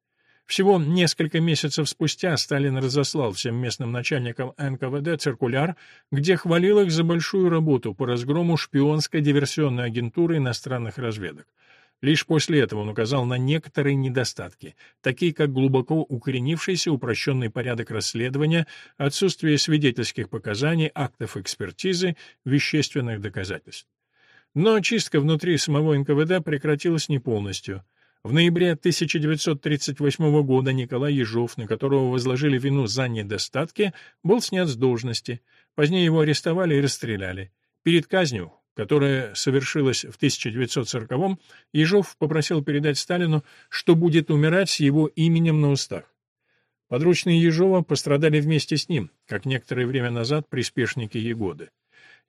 Всего несколько месяцев спустя Сталин разослал всем местным начальникам НКВД циркуляр, где хвалил их за большую работу по разгрому шпионской диверсионной агентуры иностранных разведок. Лишь после этого он указал на некоторые недостатки, такие как глубоко укоренившийся упрощенный порядок расследования, отсутствие свидетельских показаний, актов экспертизы, вещественных доказательств. Но очистка внутри самого НКВД прекратилась не полностью. В ноябре 1938 года Николай Ежов, на которого возложили вину за недостатки, был снят с должности. Позднее его арестовали и расстреляли. Перед казнью, которая совершилась в 1940-м, Ежов попросил передать Сталину, что будет умирать с его именем на устах. Подручные Ежова пострадали вместе с ним, как некоторое время назад приспешники Егоды.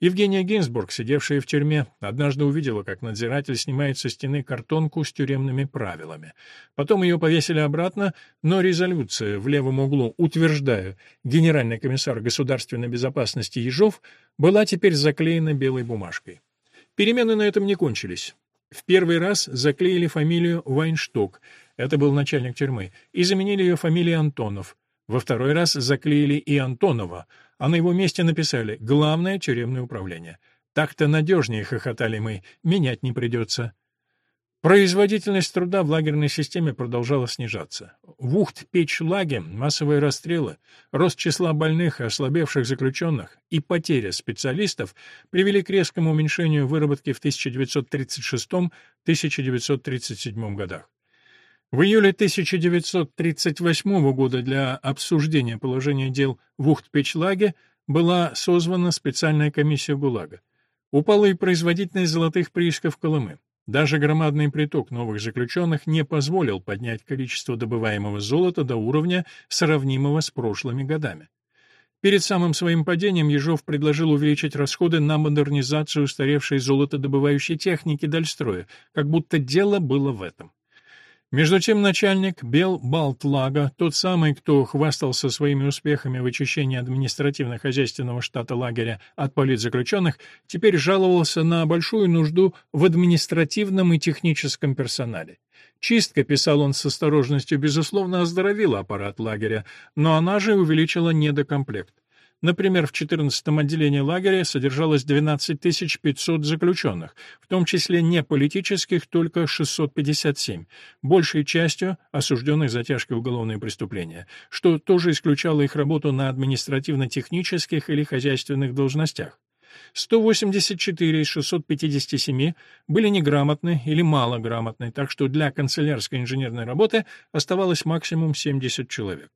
Евгения Гинзбург, сидевшая в тюрьме, однажды увидела, как надзиратель снимает со стены картонку с тюремными правилами. Потом ее повесили обратно, но резолюция в левом углу, утверждая генеральный комиссар государственной безопасности Ежов, была теперь заклеена белой бумажкой. Перемены на этом не кончились. В первый раз заклеили фамилию Вайншток, это был начальник тюрьмы, и заменили ее фамилией Антонов. Во второй раз заклеили и Антонова, а на его месте написали «Главное тюремное управление». Так-то надежнее хохотали мы, менять не придется. Производительность труда в лагерной системе продолжала снижаться. В Ухт-Печь-Лаге массовые расстрелы, рост числа больных и ослабевших заключенных и потеря специалистов привели к резкому уменьшению выработки в 1936-1937 годах. В июле 1938 года для обсуждения положения дел в Ухт-Печлаге была созвана специальная комиссия ГУЛАГа. Упала и производительность золотых приисков Колымы. Даже громадный приток новых заключенных не позволил поднять количество добываемого золота до уровня, сравнимого с прошлыми годами. Перед самым своим падением Ежов предложил увеличить расходы на модернизацию устаревшей золотодобывающей техники Дальстроя, как будто дело было в этом. Между тем начальник Бел Балтлага, тот самый, кто хвастался своими успехами в очищении административно-хозяйственного штата лагеря от политзаключенных, теперь жаловался на большую нужду в административном и техническом персонале. Чистка, писал он с осторожностью, безусловно, оздоровила аппарат лагеря, но она же увеличила недокомплект. Например, в 14-м отделении лагеря содержалось 12 500 заключенных, в том числе не политических, только 657, большей частью осужденных за тяжкие уголовные преступления, что тоже исключало их работу на административно-технических или хозяйственных должностях. 184 из 657 были неграмотны или малограмотны, так что для канцелярской инженерной работы оставалось максимум 70 человек.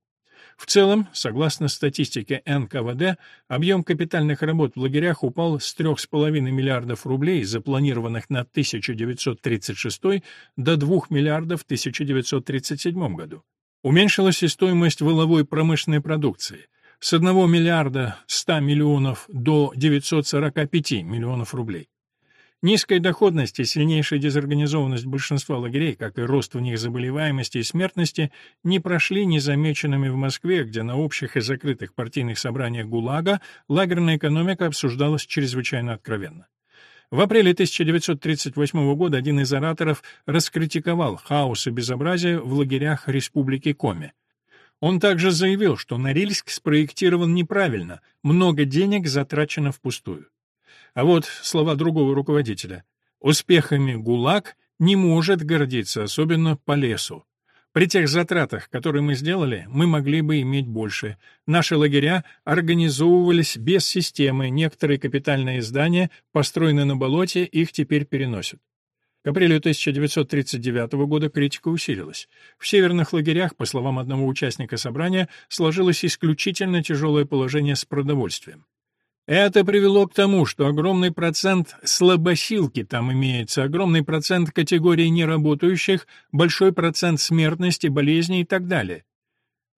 В целом, согласно статистике НКВД, объем капитальных работ в лагерях упал с 3,5 миллиардов рублей, запланированных на 1936 до 2 миллиардов в 1937 году. Уменьшилась и стоимость воловой промышленной продукции. с 1 миллиарда 100 миллионов до 945 миллионов рублей. Низкая доходность и сильнейшая дезорганизованность большинства лагерей, как и рост в них заболеваемости и смертности, не прошли незамеченными в Москве, где на общих и закрытых партийных собраниях ГУЛАГа лагерная экономика обсуждалась чрезвычайно откровенно. В апреле 1938 года один из ораторов раскритиковал хаос и безобразие в лагерях Республики Коми. Он также заявил, что Норильск спроектирован неправильно, много денег затрачено впустую. А вот слова другого руководителя. Успехами ГУЛАГ не может гордиться, особенно по лесу. При тех затратах, которые мы сделали, мы могли бы иметь больше. Наши лагеря организовывались без системы, некоторые капитальные здания, построенные на болоте, их теперь переносят. К апрелю 1939 года критика усилилась. В северных лагерях, по словам одного участника собрания, сложилось исключительно тяжелое положение с продовольствием. Это привело к тому, что огромный процент слабосилки там имеется, огромный процент категорий неработающих, большой процент смертности, болезней и так далее.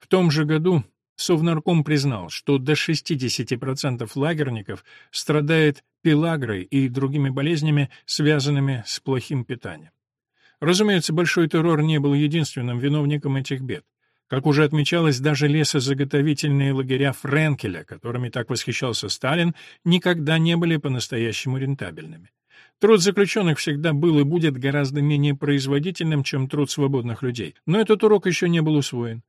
В том же году Совнарком признал, что до 60% лагерников страдает пелагрой и другими болезнями, связанными с плохим питанием. Разумеется, большой террор не был единственным виновником этих бед. Как уже отмечалось, даже лесозаготовительные лагеря Френкеля, которыми так восхищался Сталин, никогда не были по-настоящему рентабельными. Труд заключенных всегда был и будет гораздо менее производительным, чем труд свободных людей. Но этот урок еще не был усвоен.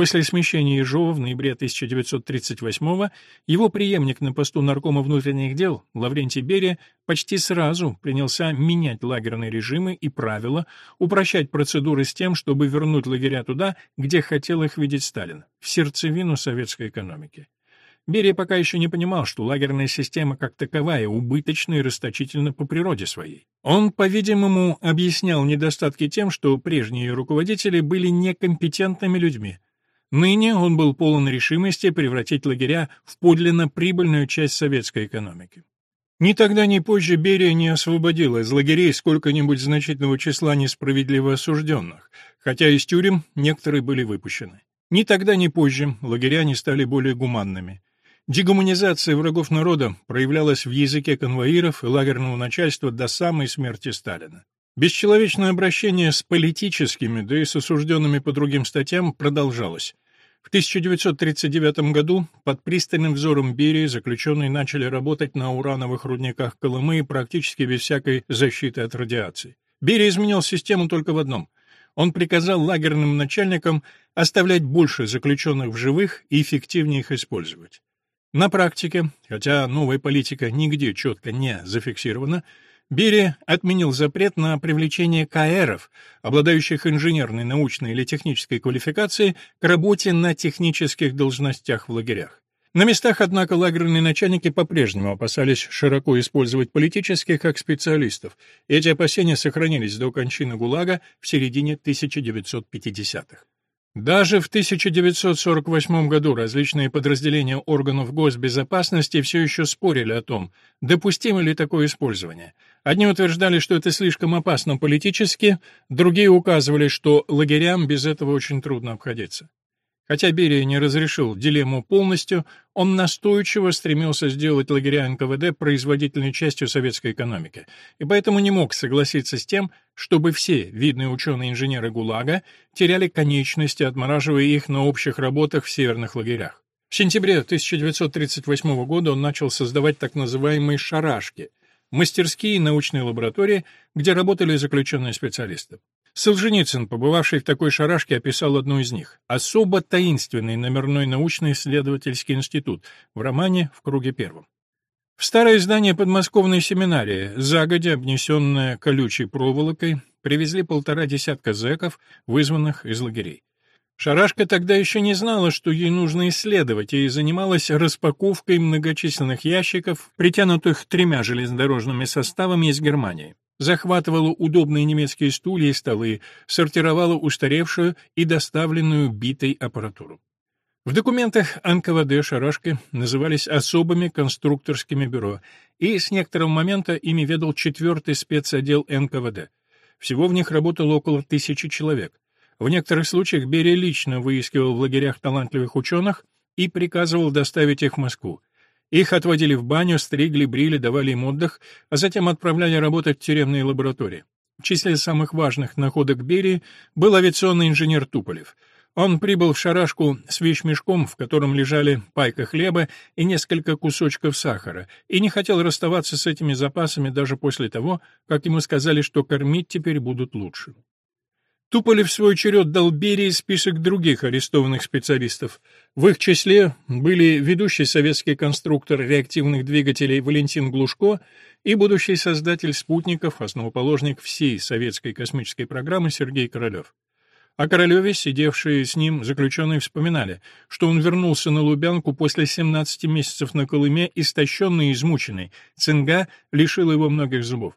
После смещения Ежова в ноябре 1938-го его преемник на посту наркома внутренних дел Лаврентий Берия почти сразу принялся менять лагерные режимы и правила, упрощать процедуры с тем, чтобы вернуть лагеря туда, где хотел их видеть Сталин, в сердцевину советской экономики. Берия пока еще не понимал, что лагерная система как таковая убыточна и расточительна по природе своей. Он, по-видимому, объяснял недостатки тем, что прежние руководители были некомпетентными людьми, Ныне он был полон решимости превратить лагеря в подлинно прибыльную часть советской экономики. Ни тогда, ни позже Берия не освободил из лагерей сколько-нибудь значительного числа несправедливо осужденных, хотя из тюрем некоторые были выпущены. Ни тогда, ни позже лагеря не стали более гуманными. Дегуманизация врагов народа проявлялась в языке конвоиров и лагерного начальства до самой смерти Сталина. Бесчеловечное обращение с политическими, да и с осужденными по другим статьям продолжалось. В 1939 году под пристальным взором Берии заключенные начали работать на урановых рудниках Колымы практически без всякой защиты от радиации. Берия изменил систему только в одном. Он приказал лагерным начальникам оставлять больше заключенных в живых и эффективнее их использовать. На практике, хотя новая политика нигде четко не зафиксирована, Берия отменил запрет на привлечение КРов, обладающих инженерной, научной или технической квалификацией, к работе на технических должностях в лагерях. На местах, однако, лагерные начальники по-прежнему опасались широко использовать политических как специалистов. Эти опасения сохранились до кончины ГУЛАГа в середине 1950-х. Даже в 1948 году различные подразделения органов госбезопасности все еще спорили о том, допустимо ли такое использование. Одни утверждали, что это слишком опасно политически, другие указывали, что лагерям без этого очень трудно обходиться. Хотя Берия не разрешил дилемму полностью, он настойчиво стремился сделать лагеря НКВД производительной частью советской экономики, и поэтому не мог согласиться с тем, чтобы все видные ученые-инженеры ГУЛАГа теряли конечности, отмораживая их на общих работах в северных лагерях. В сентябре 1938 года он начал создавать так называемые «шарашки» — мастерские и научные лаборатории, где работали заключенные специалисты. Солженицын, побывавший в такой шарашке, описал одну из них. Особо таинственный номерной научно-исследовательский институт в романе «В круге первом». В старое здание подмосковной семинарии, загодя обнесенное колючей проволокой, привезли полтора десятка зэков, вызванных из лагерей. Шарашка тогда еще не знала, что ей нужно исследовать, и занималась распаковкой многочисленных ящиков, притянутых тремя железнодорожными составами из Германии захватывала удобные немецкие стулья и столы, сортировала устаревшую и доставленную битой аппаратуру. В документах НКВД шарашки назывались особыми конструкторскими бюро, и с некоторого момента ими ведал четвертый спецотдел НКВД. Всего в них работало около тысячи человек. В некоторых случаях Берия лично выискивал в лагерях талантливых ученых и приказывал доставить их в Москву. Их отводили в баню, стригли, брили, давали им отдых, а затем отправляли работать в тюремные лаборатории. В числе самых важных находок Берии был авиационный инженер Туполев — он прибыл в шарашку с вещмешком, в котором лежали пайка хлеба и несколько кусочков сахара, и не хотел расставаться с этими запасами даже после того, как ему сказали, что кормить теперь будут лучше. Туполев в свой черед дал Берии список других арестованных специалистов. В их числе были ведущий советский конструктор реактивных двигателей Валентин Глушко и будущий создатель спутников, основоположник всей советской космической программы Сергей Королев. О Королеве, сидевшие с ним заключенные, вспоминали, что он вернулся на Лубянку после 17 месяцев на Колыме, истощенный и измученный. Цинга лишила его многих зубов.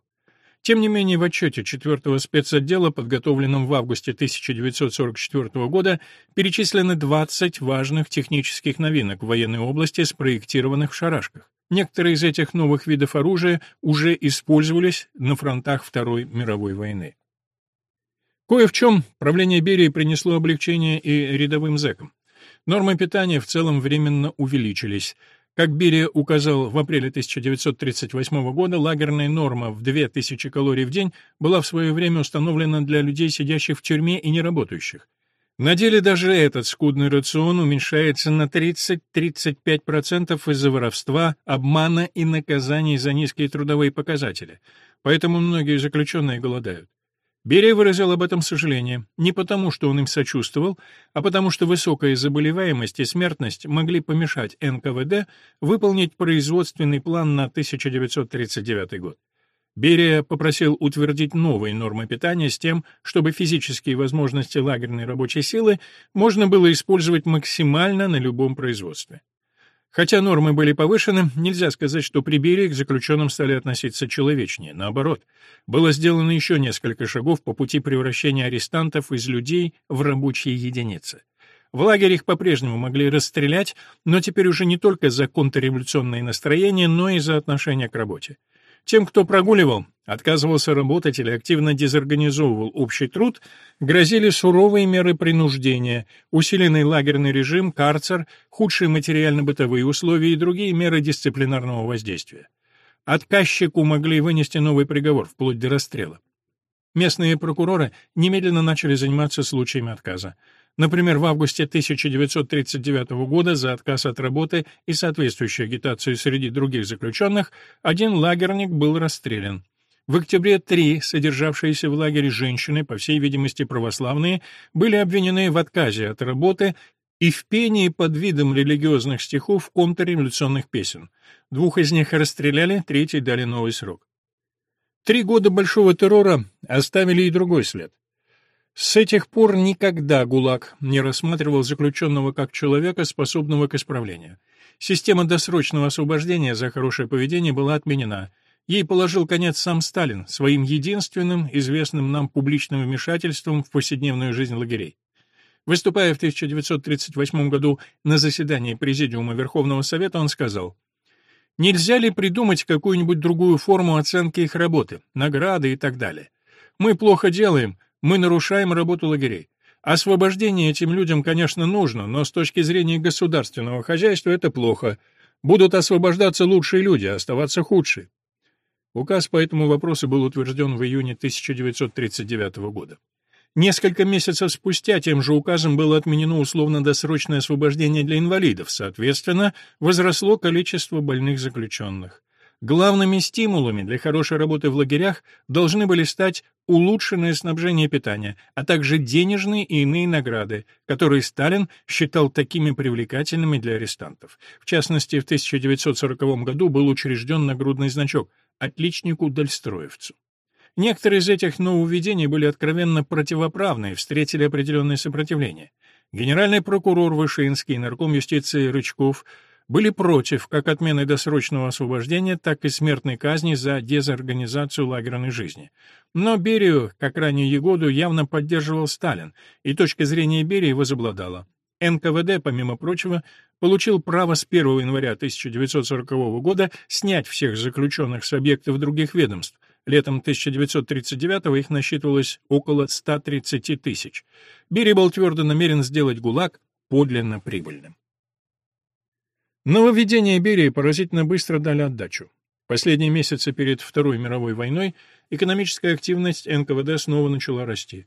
Тем не менее, в отчете 4-го спецотдела, подготовленном в августе 1944 года, перечислены 20 важных технических новинок в военной области, спроектированных в шарашках. Некоторые из этих новых видов оружия уже использовались на фронтах Второй мировой войны. Кое в чем правление Берии принесло облегчение и рядовым зэкам. Нормы питания в целом временно увеличились. Как Берия указал в апреле 1938 года, лагерная норма в 2000 калорий в день была в свое время установлена для людей, сидящих в тюрьме и не работающих. На деле даже этот скудный рацион уменьшается на 30-35% из-за воровства, обмана и наказаний за низкие трудовые показатели. Поэтому многие заключенные голодают. Берия выразил об этом сожаление, не потому, что он им сочувствовал, а потому что высокая заболеваемость и смертность могли помешать НКВД выполнить производственный план на 1939 год. Берия попросил утвердить новые нормы питания с тем, чтобы физические возможности лагерной рабочей силы можно было использовать максимально на любом производстве. Хотя нормы были повышены, нельзя сказать, что при Берии к заключенным стали относиться человечнее. Наоборот, было сделано еще несколько шагов по пути превращения арестантов из людей в рабочие единицы. В лагере их по-прежнему могли расстрелять, но теперь уже не только за контрреволюционные настроения, но и за отношение к работе. Тем, кто прогуливал, отказывался работать или активно дезорганизовывал общий труд, грозили суровые меры принуждения, усиленный лагерный режим, карцер, худшие материально-бытовые условия и другие меры дисциплинарного воздействия. Отказчику могли вынести новый приговор, вплоть до расстрела. Местные прокуроры немедленно начали заниматься случаями отказа. Например, в августе 1939 года за отказ от работы и соответствующую агитацию среди других заключенных один лагерник был расстрелян. В октябре три содержавшиеся в лагере женщины, по всей видимости православные, были обвинены в отказе от работы и в пении под видом религиозных стихов контрреволюционных песен. Двух из них расстреляли, третий дали новый срок. Три года большого террора оставили и другой след. С этих пор никогда ГУЛАГ не рассматривал заключенного как человека, способного к исправлению. Система досрочного освобождения за хорошее поведение была отменена. Ей положил конец сам Сталин своим единственным известным нам публичным вмешательством в повседневную жизнь лагерей. Выступая в 1938 году на заседании Президиума Верховного Совета, он сказал, «Нельзя ли придумать какую-нибудь другую форму оценки их работы, награды и так далее? Мы плохо делаем, мы нарушаем работу лагерей. Освобождение этим людям, конечно, нужно, но с точки зрения государственного хозяйства это плохо. Будут освобождаться лучшие люди, а оставаться худшие. Указ по этому вопросу был утвержден в июне 1939 года. Несколько месяцев спустя тем же указом было отменено условно-досрочное освобождение для инвалидов, соответственно, возросло количество больных заключенных. Главными стимулами для хорошей работы в лагерях должны были стать улучшенное снабжение питания, а также денежные и иные награды, которые Сталин считал такими привлекательными для арестантов. В частности, в 1940 году был учрежден нагрудный значок «Отличнику-дальстроевцу». Некоторые из этих нововведений были откровенно противоправны и встретили определенное сопротивление. Генеральный прокурор Вышинский и нарком юстиции Рычков – были против как отмены досрочного освобождения, так и смертной казни за дезорганизацию лагерной жизни. Но Берию, как ранее Егоду, явно поддерживал Сталин, и точка зрения Берии возобладала. НКВД, помимо прочего, получил право с 1 января 1940 года снять всех заключенных с объектов других ведомств. Летом 1939 их насчитывалось около 130 тысяч. Берия был твердо намерен сделать ГУЛАГ подлинно прибыльным. Нововведения Берии поразительно быстро дали отдачу. Последние месяцы перед Второй мировой войной экономическая активность НКВД снова начала расти.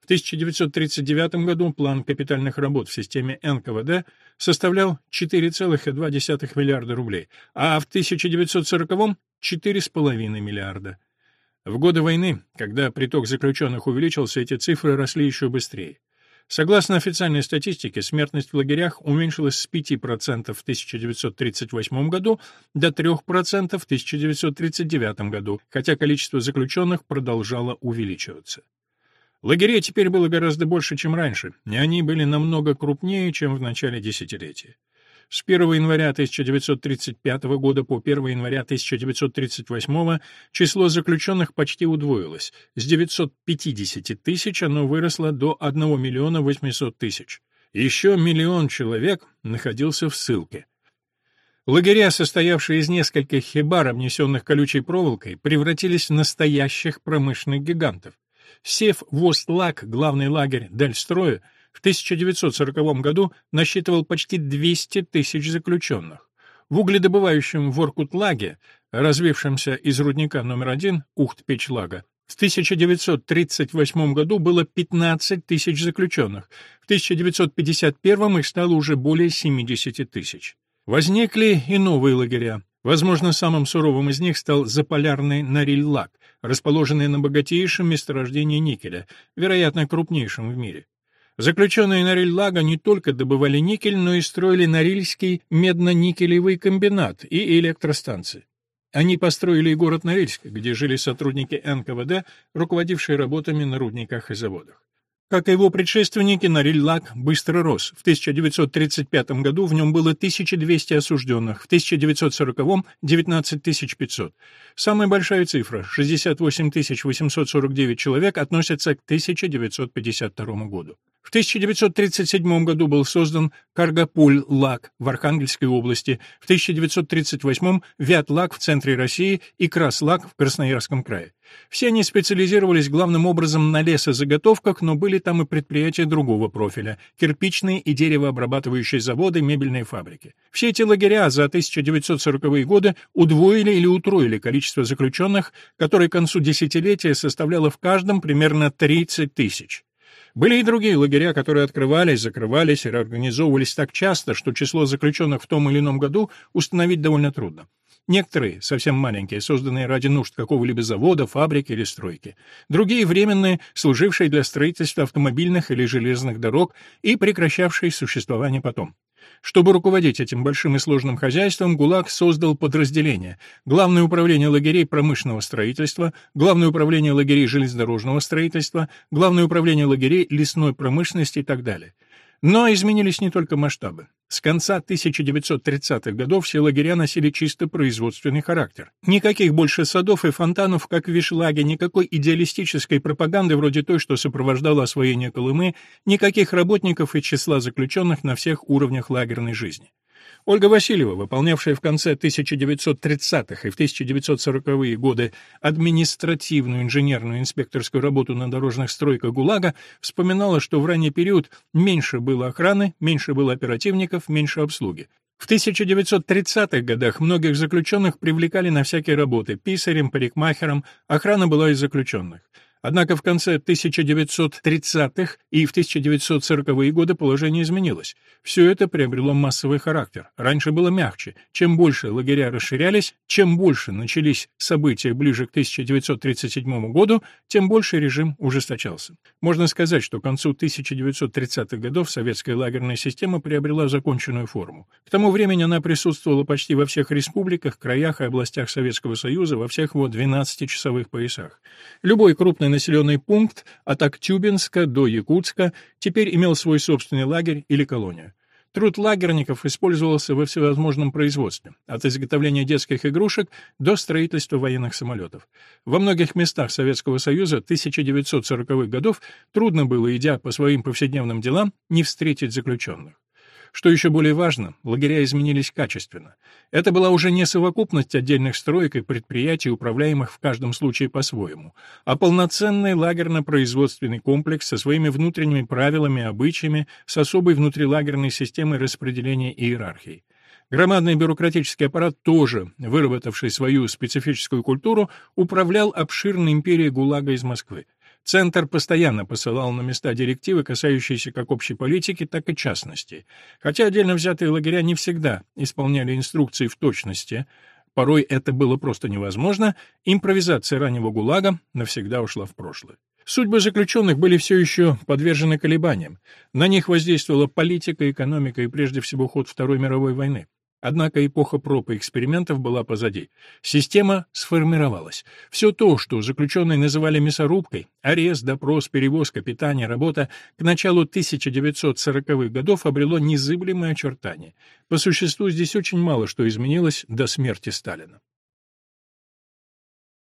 В 1939 году план капитальных работ в системе НКВД составлял 4,2 миллиарда рублей, а в 1940 — 4,5 миллиарда. В годы войны, когда приток заключенных увеличился, эти цифры росли еще быстрее. Согласно официальной статистике, смертность в лагерях уменьшилась с 5% в 1938 году до 3% в 1939 году, хотя количество заключенных продолжало увеличиваться. Лагерей теперь было гораздо больше, чем раньше, и они были намного крупнее, чем в начале десятилетия. С 1 января 1935 года по 1 января 1938 число заключенных почти удвоилось. С 950 тысяч оно выросло до 1 миллиона 800 тысяч. Еще миллион человек находился в ссылке. Лагеря, состоявшие из нескольких хибар, обнесенных колючей проволокой, превратились в настоящих промышленных гигантов. Сев Востлаг, главный лагерь Дальстроя, в 1940 году насчитывал почти 200 тысяч заключенных. В угледобывающем Воркутлаге, развившемся из рудника номер один Ухт-Печлага, в 1938 году было 15 тысяч заключенных, в 1951 их стало уже более 70 тысяч. Возникли и новые лагеря. Возможно, самым суровым из них стал заполярный Нориль-Лаг, расположенный на богатейшем месторождении никеля, вероятно, крупнейшем в мире. Заключенные Нориль-Лага не только добывали никель, но и строили Норильский медно-никелевый комбинат и электростанции. Они построили и город Норильск, где жили сотрудники НКВД, руководившие работами на рудниках и заводах. Как и его предшественники, Нориль-Лаг быстро рос. В 1935 году в нем было 1200 осужденных, в 1940-м — 19 500. Самая большая цифра — 68 849 человек — относится к 1952 году. В 1937 году был создан Каргополь-Лаг в Архангельской области, в 1938 — Вят-Лаг в центре России и Крас-Лаг в Красноярском крае. Все они специализировались главным образом на лесозаготовках, но были там и предприятия другого профиля — кирпичные и деревообрабатывающие заводы, мебельные фабрики. Все эти лагеря за 1940-е годы удвоили или утроили количество заключенных, которое к концу десятилетия составляло в каждом примерно 30 тысяч. Были и другие лагеря, которые открывались, закрывались и реорганизовывались так часто, что число заключенных в том или ином году установить довольно трудно. Некоторые, совсем маленькие, созданные ради нужд какого-либо завода, фабрики или стройки. Другие временные, служившие для строительства автомобильных или железных дорог и прекращавшие существование потом. Чтобы руководить этим большим и сложным хозяйством, ГУЛАГ создал подразделения Главное управление лагерей промышленного строительства, Главное управление лагерей железнодорожного строительства, Главное управление лагерей лесной промышленности и так далее. Но изменились не только масштабы. С конца 1930-х годов все лагеря носили чисто производственный характер. Никаких больше садов и фонтанов, как в Вишлаге, никакой идеалистической пропаганды вроде той, что сопровождала освоение Колымы, никаких работников и числа заключенных на всех уровнях лагерной жизни. Ольга Васильева, выполнявшая в конце 1930-х и в 1940-е годы административную инженерную инспекторскую работу на дорожных стройках ГУЛАГа, вспоминала, что в ранний период меньше было охраны, меньше было оперативников, меньше обслуги. В 1930-х годах многих заключенных привлекали на всякие работы – писарем, парикмахером, охрана была из заключенных. Однако в конце 1930-х и в 1940-е годы положение изменилось. Все это приобрело массовый характер. Раньше было мягче. Чем больше лагеря расширялись, чем больше начались события ближе к 1937 году, тем больше режим ужесточался. Можно сказать, что к концу 1930-х годов советская лагерная система приобрела законченную форму. К тому времени она присутствовала почти во всех республиках, краях и областях Советского Союза, во всех его 12-часовых поясах. Любой крупный крупный населенный пункт от Актюбинска до Якутска теперь имел свой собственный лагерь или колонию. Труд лагерников использовался во всевозможном производстве, от изготовления детских игрушек до строительства военных самолетов. Во многих местах Советского Союза 1940-х годов трудно было, идя по своим повседневным делам, не встретить заключенных. Что еще более важно, лагеря изменились качественно. Это была уже не совокупность отдельных строек и предприятий, управляемых в каждом случае по-своему, а полноценный лагерно-производственный комплекс со своими внутренними правилами, обычаями, с особой внутрилагерной системой распределения и иерархии. Громадный бюрократический аппарат, тоже выработавший свою специфическую культуру, управлял обширной империей ГУЛАГа из Москвы. Центр постоянно посылал на места директивы, касающиеся как общей политики, так и частности. Хотя отдельно взятые лагеря не всегда исполняли инструкции в точности, порой это было просто невозможно, импровизация раннего ГУЛАГа навсегда ушла в прошлое. Судьбы заключенных были все еще подвержены колебаниям. На них воздействовала политика, экономика и прежде всего ход Второй мировой войны. Однако эпоха проб и экспериментов была позади. Система сформировалась. Все то, что заключенные называли мясорубкой, арест, допрос, перевозка, питание, работа, к началу 1940-х годов обрело незыблемые очертания. По существу здесь очень мало что изменилось до смерти Сталина.